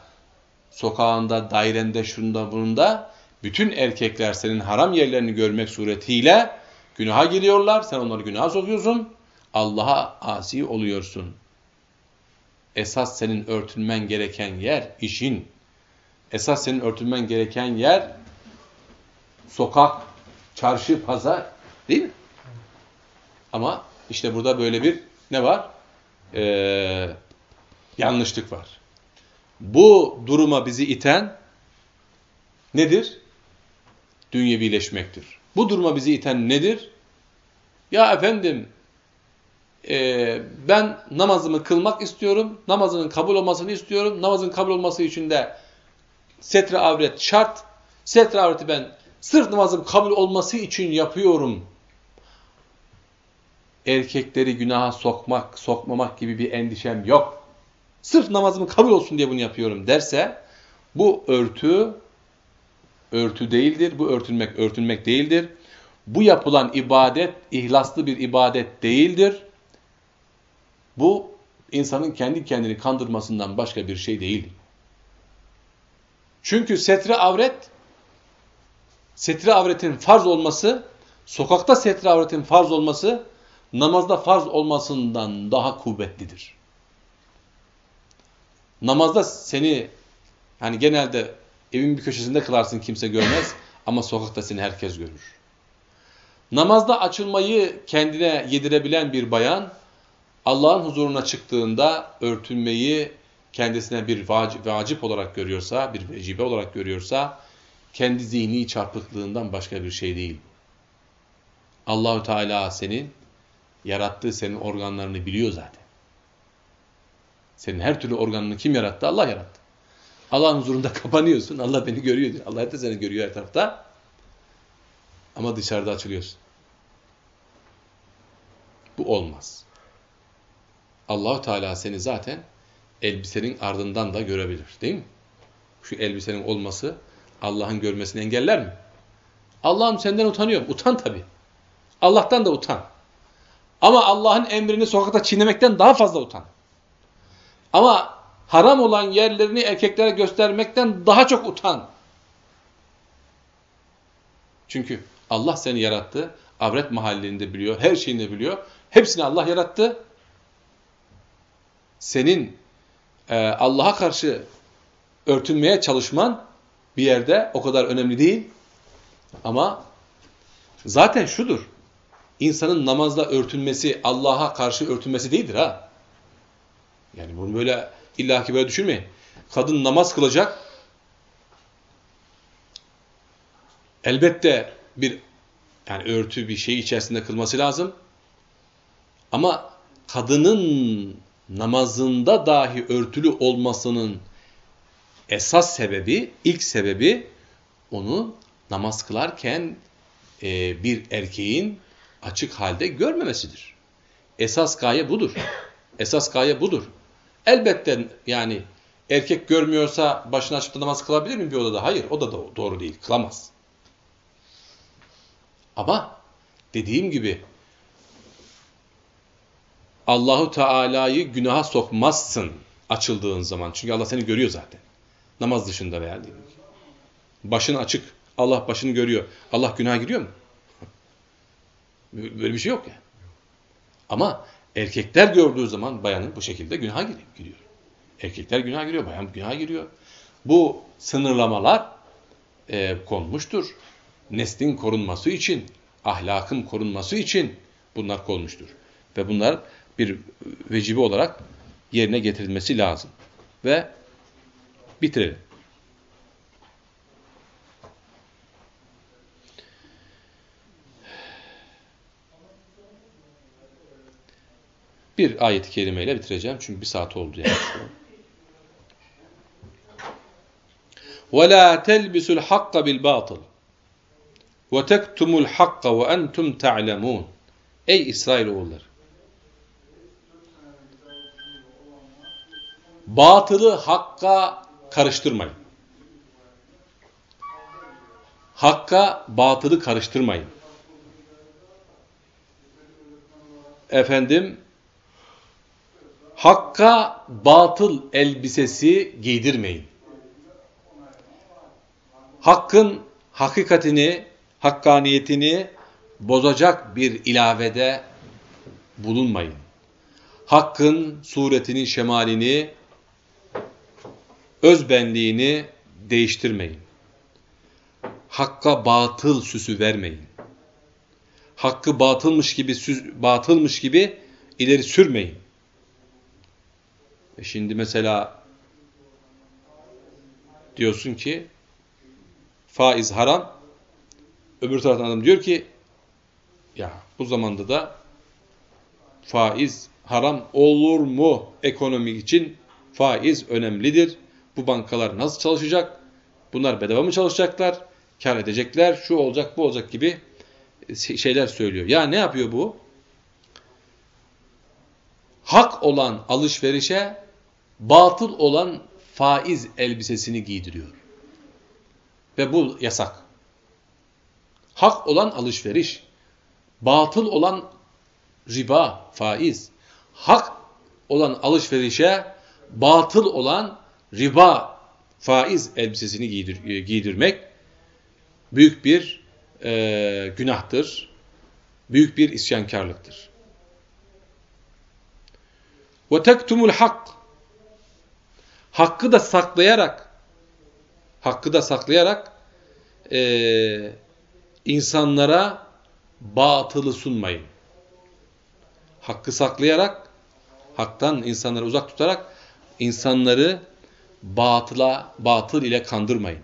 sokağında, dairende, şunda, bununda bütün erkekler senin haram yerlerini görmek suretiyle günaha giriyorlar. Sen onları günaha sokuyorsun. Allah'a asi oluyorsun. Esas senin örtünmen gereken yer işin. Esas senin örtünmen gereken yer sokak, çarşı, pazar. Değil mi? Ama işte burada böyle bir ne var? Ee, yanlışlık var. Bu duruma bizi iten nedir? Dünyevileşmektir. Bu duruma bizi iten nedir? Ya efendim e, ben namazımı kılmak istiyorum, namazının kabul olmasını istiyorum, namazın kabul olması için de setre avret şart, setre avreti ben sırf namazım kabul olması için yapıyorum. Erkekleri günaha sokmak, sokmamak gibi bir endişem yok. Sırf namazımı kabul olsun diye bunu yapıyorum derse bu örtü örtü değildir. Bu örtünmek örtünmek değildir. Bu yapılan ibadet ihlaslı bir ibadet değildir. Bu insanın kendi kendini kandırmasından başka bir şey değil. Çünkü setre avret, setre avretin farz olması, sokakta setre avretin farz olması, namazda farz olmasından daha kuvvetlidir. Namazda seni, hani genelde evin bir köşesinde kılarsın kimse görmez ama sokakta seni herkes görür. Namazda açılmayı kendine yedirebilen bir bayan, Allah'ın huzuruna çıktığında örtünmeyi kendisine bir vacip, olarak görüyorsa, bir vecibe olarak görüyorsa, kendi zihni çarpıklığından başka bir şey değil. Allahü Teala senin yarattığı senin organlarını biliyor zaten. Senin her türlü organını kim yarattı? Allah yarattı. Allah'ın huzurunda kapanıyorsun. Allah beni görüyor diyor. Allah da seni görüyor her tarafta. Ama dışarıda açılıyorsun. Bu olmaz. Allahu Teala seni zaten elbisenin ardından da görebilir. Değil mi? Şu elbisenin olması Allah'ın görmesini engeller mi? Allah'ım senden utanıyorum. Utan tabii. Allah'tan da utan. Ama Allah'ın emrini sokakta çiğnemekten daha fazla utan. Ama haram olan yerlerini erkeklere göstermekten daha çok utan. Çünkü Allah seni yarattı. Avret mahallini biliyor. Her şeyini biliyor. Hepsini Allah yarattı. Senin e, Allah'a karşı örtünmeye çalışman bir yerde o kadar önemli değil. Ama zaten şudur. İnsanın namazda örtünmesi, Allah'a karşı örtünmesi değildir ha. Yani bunu böyle illaki böyle düşünmeyin. Kadın namaz kılacak. Elbette bir yani örtü bir şey içerisinde kılması lazım. Ama kadının namazında dahi örtülü olmasının esas sebebi, ilk sebebi onu namaz kılarken e, bir erkeğin açık halde görmemesidir. Esas gaye budur. Esas gaye budur. Elbette yani erkek görmüyorsa başını açıp namaz kılabilir mi bir odada? Hayır, o da doğru değil, kılamaz. Ama dediğim gibi Allahu Teala'yı günaha sokmazsın açıldığın zaman. Çünkü Allah seni görüyor zaten. Namaz dışında veya değil. Başın açık. Allah başını görüyor. Allah günaha giriyor mu? Böyle bir şey yok ya. Yani. Ama erkekler gördüğü zaman bayanın bu şekilde günaha giriyor. Erkekler günaha giriyor, bayan günaha giriyor. Bu sınırlamalar e, konmuştur. Neslin korunması için, ahlakın korunması için bunlar konmuştur. Ve bunlar bir vecibe olarak yerine getirilmesi lazım. Ve bitirelim. Bir ayet-i kerimeyle bitireceğim. Çünkü bir saat oldu yani. وَلَا تَلْبِسُ الْحَقَّ بِالْبَاطِلِ وَتَكْتُمُ الْحَقَّ وَاَنْتُمْ تَعْلَمُونَ Ey İsrailoğulları! Batılı hakka karıştırmayın. Hakka batılı karıştırmayın. Efendim, hakka batıl elbisesi giydirmeyin. Hakkın hakikatini, hakkaniyetini bozacak bir ilavede bulunmayın. Hakkın suretini, şemalini, özbenliğini değiştirmeyin. Hakka batıl süsü vermeyin. Hakkı batılmış gibi batılmış gibi ileri sürmeyin. E şimdi mesela diyorsun ki faiz haram. Öbür taraftan adam diyor ki ya bu zamanda da faiz haram olur mu ekonomi için? Faiz önemlidir. Bu bankalar nasıl çalışacak? Bunlar bedava mı çalışacaklar? Kar edecekler, şu olacak, bu olacak gibi şeyler söylüyor. Ya ne yapıyor bu? Hak olan alışverişe batıl olan faiz elbisesini giydiriyor. Ve bu yasak. Hak olan alışveriş, batıl olan riba, faiz. Hak olan alışverişe batıl olan riba, faiz elbisesini giydir, e, giydirmek büyük bir e, günahtır. Büyük bir isyankarlıktır. Ve tektumul hak. Hakkı da saklayarak hakkı da saklayarak e, insanlara batılı sunmayın. Hakkı saklayarak haktan insanları uzak tutarak insanları batıla batıl ile kandırmayın.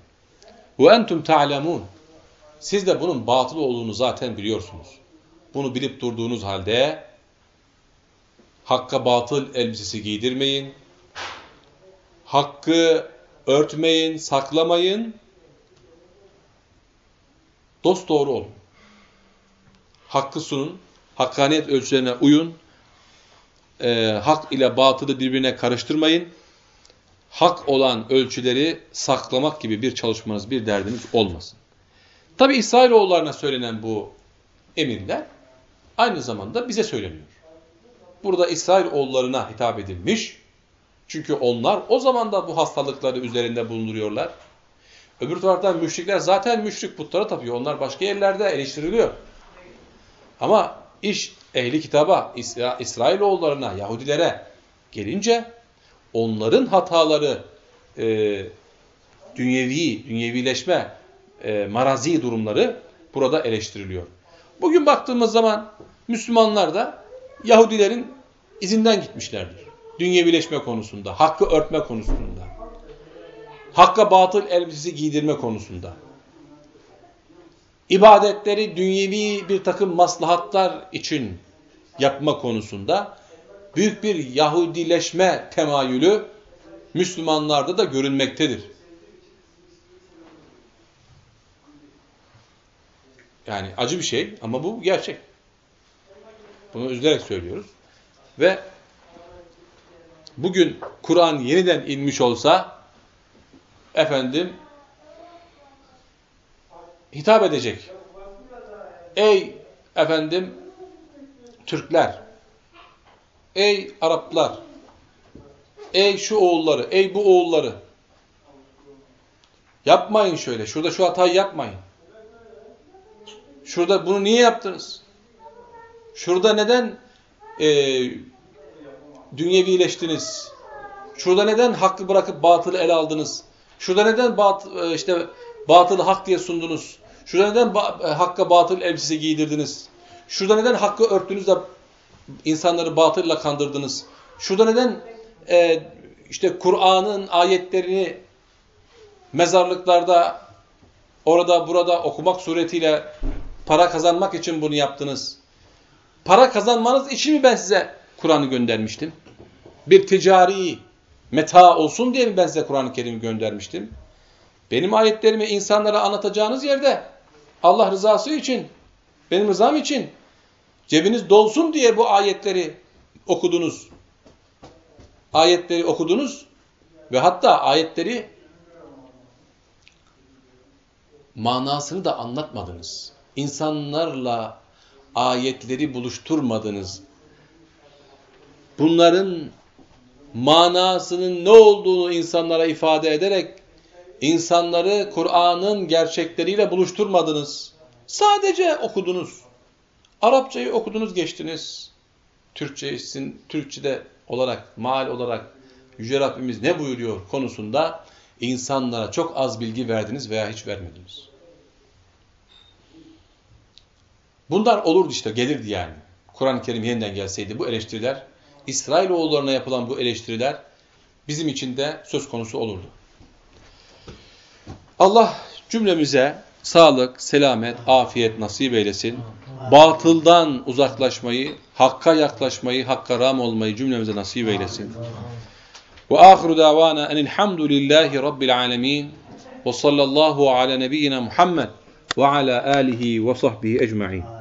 Ve entum ta'lemun. Siz de bunun batıl olduğunu zaten biliyorsunuz. Bunu bilip durduğunuz halde hakka batıl elbisesi giydirmeyin. Hakkı örtmeyin, saklamayın. Dost doğru olun. Hakkı sunun, hakkaniyet ölçülerine uyun. E, hak ile batılı birbirine karıştırmayın. Hak olan ölçüleri saklamak gibi bir çalışmanız, bir derdiniz olmasın. Tabi İsrailoğullarına söylenen bu emirler aynı zamanda bize söyleniyor. Burada İsrailoğullarına hitap edilmiş. Çünkü onlar o zaman da bu hastalıkları üzerinde bulunduruyorlar. Öbür taraftan müşrikler zaten müşrik putlara tapıyor. Onlar başka yerlerde eleştiriliyor. Ama iş ehli kitaba, İsra İsrailoğullarına, Yahudilere gelince onların hataları e, dünyevi, dünyevileşme, e, marazi durumları burada eleştiriliyor. Bugün baktığımız zaman Müslümanlar da Yahudilerin izinden gitmişlerdir. Dünyevileşme konusunda, hakkı örtme konusunda, hakka batıl elbisesi giydirme konusunda. İbadetleri dünyevi bir takım maslahatlar için yapma konusunda büyük bir Yahudileşme temayülü Müslümanlarda da görünmektedir. Yani acı bir şey ama bu gerçek. Bunu üzülerek söylüyoruz. Ve bugün Kur'an yeniden inmiş olsa efendim hitap edecek. Ey efendim Türkler, ey Araplar, ey şu oğulları, ey bu oğulları yapmayın şöyle, şurada şu hatayı yapmayın. Şurada bunu niye yaptınız? Şurada neden e, dünyevileştiniz? Şurada neden hakkı bırakıp batılı ele aldınız? Şurada neden bat, e, işte batılı hak diye sundunuz? Şurada neden ba e, hakka batıl elbise giydirdiniz? Şurada neden hakkı örttünüz de insanları batılla kandırdınız? Şurada neden e, işte Kur'an'ın ayetlerini mezarlıklarda orada burada okumak suretiyle para kazanmak için bunu yaptınız? Para kazanmanız için mi ben size Kur'an'ı göndermiştim? Bir ticari meta olsun diye mi ben size Kur'an-ı Kerim'i göndermiştim? Benim ayetlerimi insanlara anlatacağınız yerde Allah rızası için, benim rızam için cebiniz dolsun diye bu ayetleri okudunuz. Ayetleri okudunuz ve hatta ayetleri manasını da anlatmadınız. İnsanlarla ayetleri buluşturmadınız. Bunların manasının ne olduğunu insanlara ifade ederek insanları Kur'an'ın gerçekleriyle buluşturmadınız. Sadece okudunuz. Arapçayı okudunuz geçtiniz. Türkçesin, Türkçe'de olarak, mal olarak Yüce Rabbimiz ne buyuruyor konusunda insanlara çok az bilgi verdiniz veya hiç vermediniz. Bunlar olurdu işte, gelirdi yani. Kur'an-ı Kerim yeniden gelseydi bu eleştiriler, İsrailoğullarına yapılan bu eleştiriler bizim için de söz konusu olurdu. Allah cümlemize sağlık, selamet, afiyet nasip eylesin. Batıldan uzaklaşmayı, hakka yaklaşmayı, hakka ram olmayı cümlemize nasip eylesin. Ve ahiru davana enilhamdülillahi rabbil alemin ve sallallahu ala nebiyyina Muhammed ve ala alihi ve sahbihi ecma'in.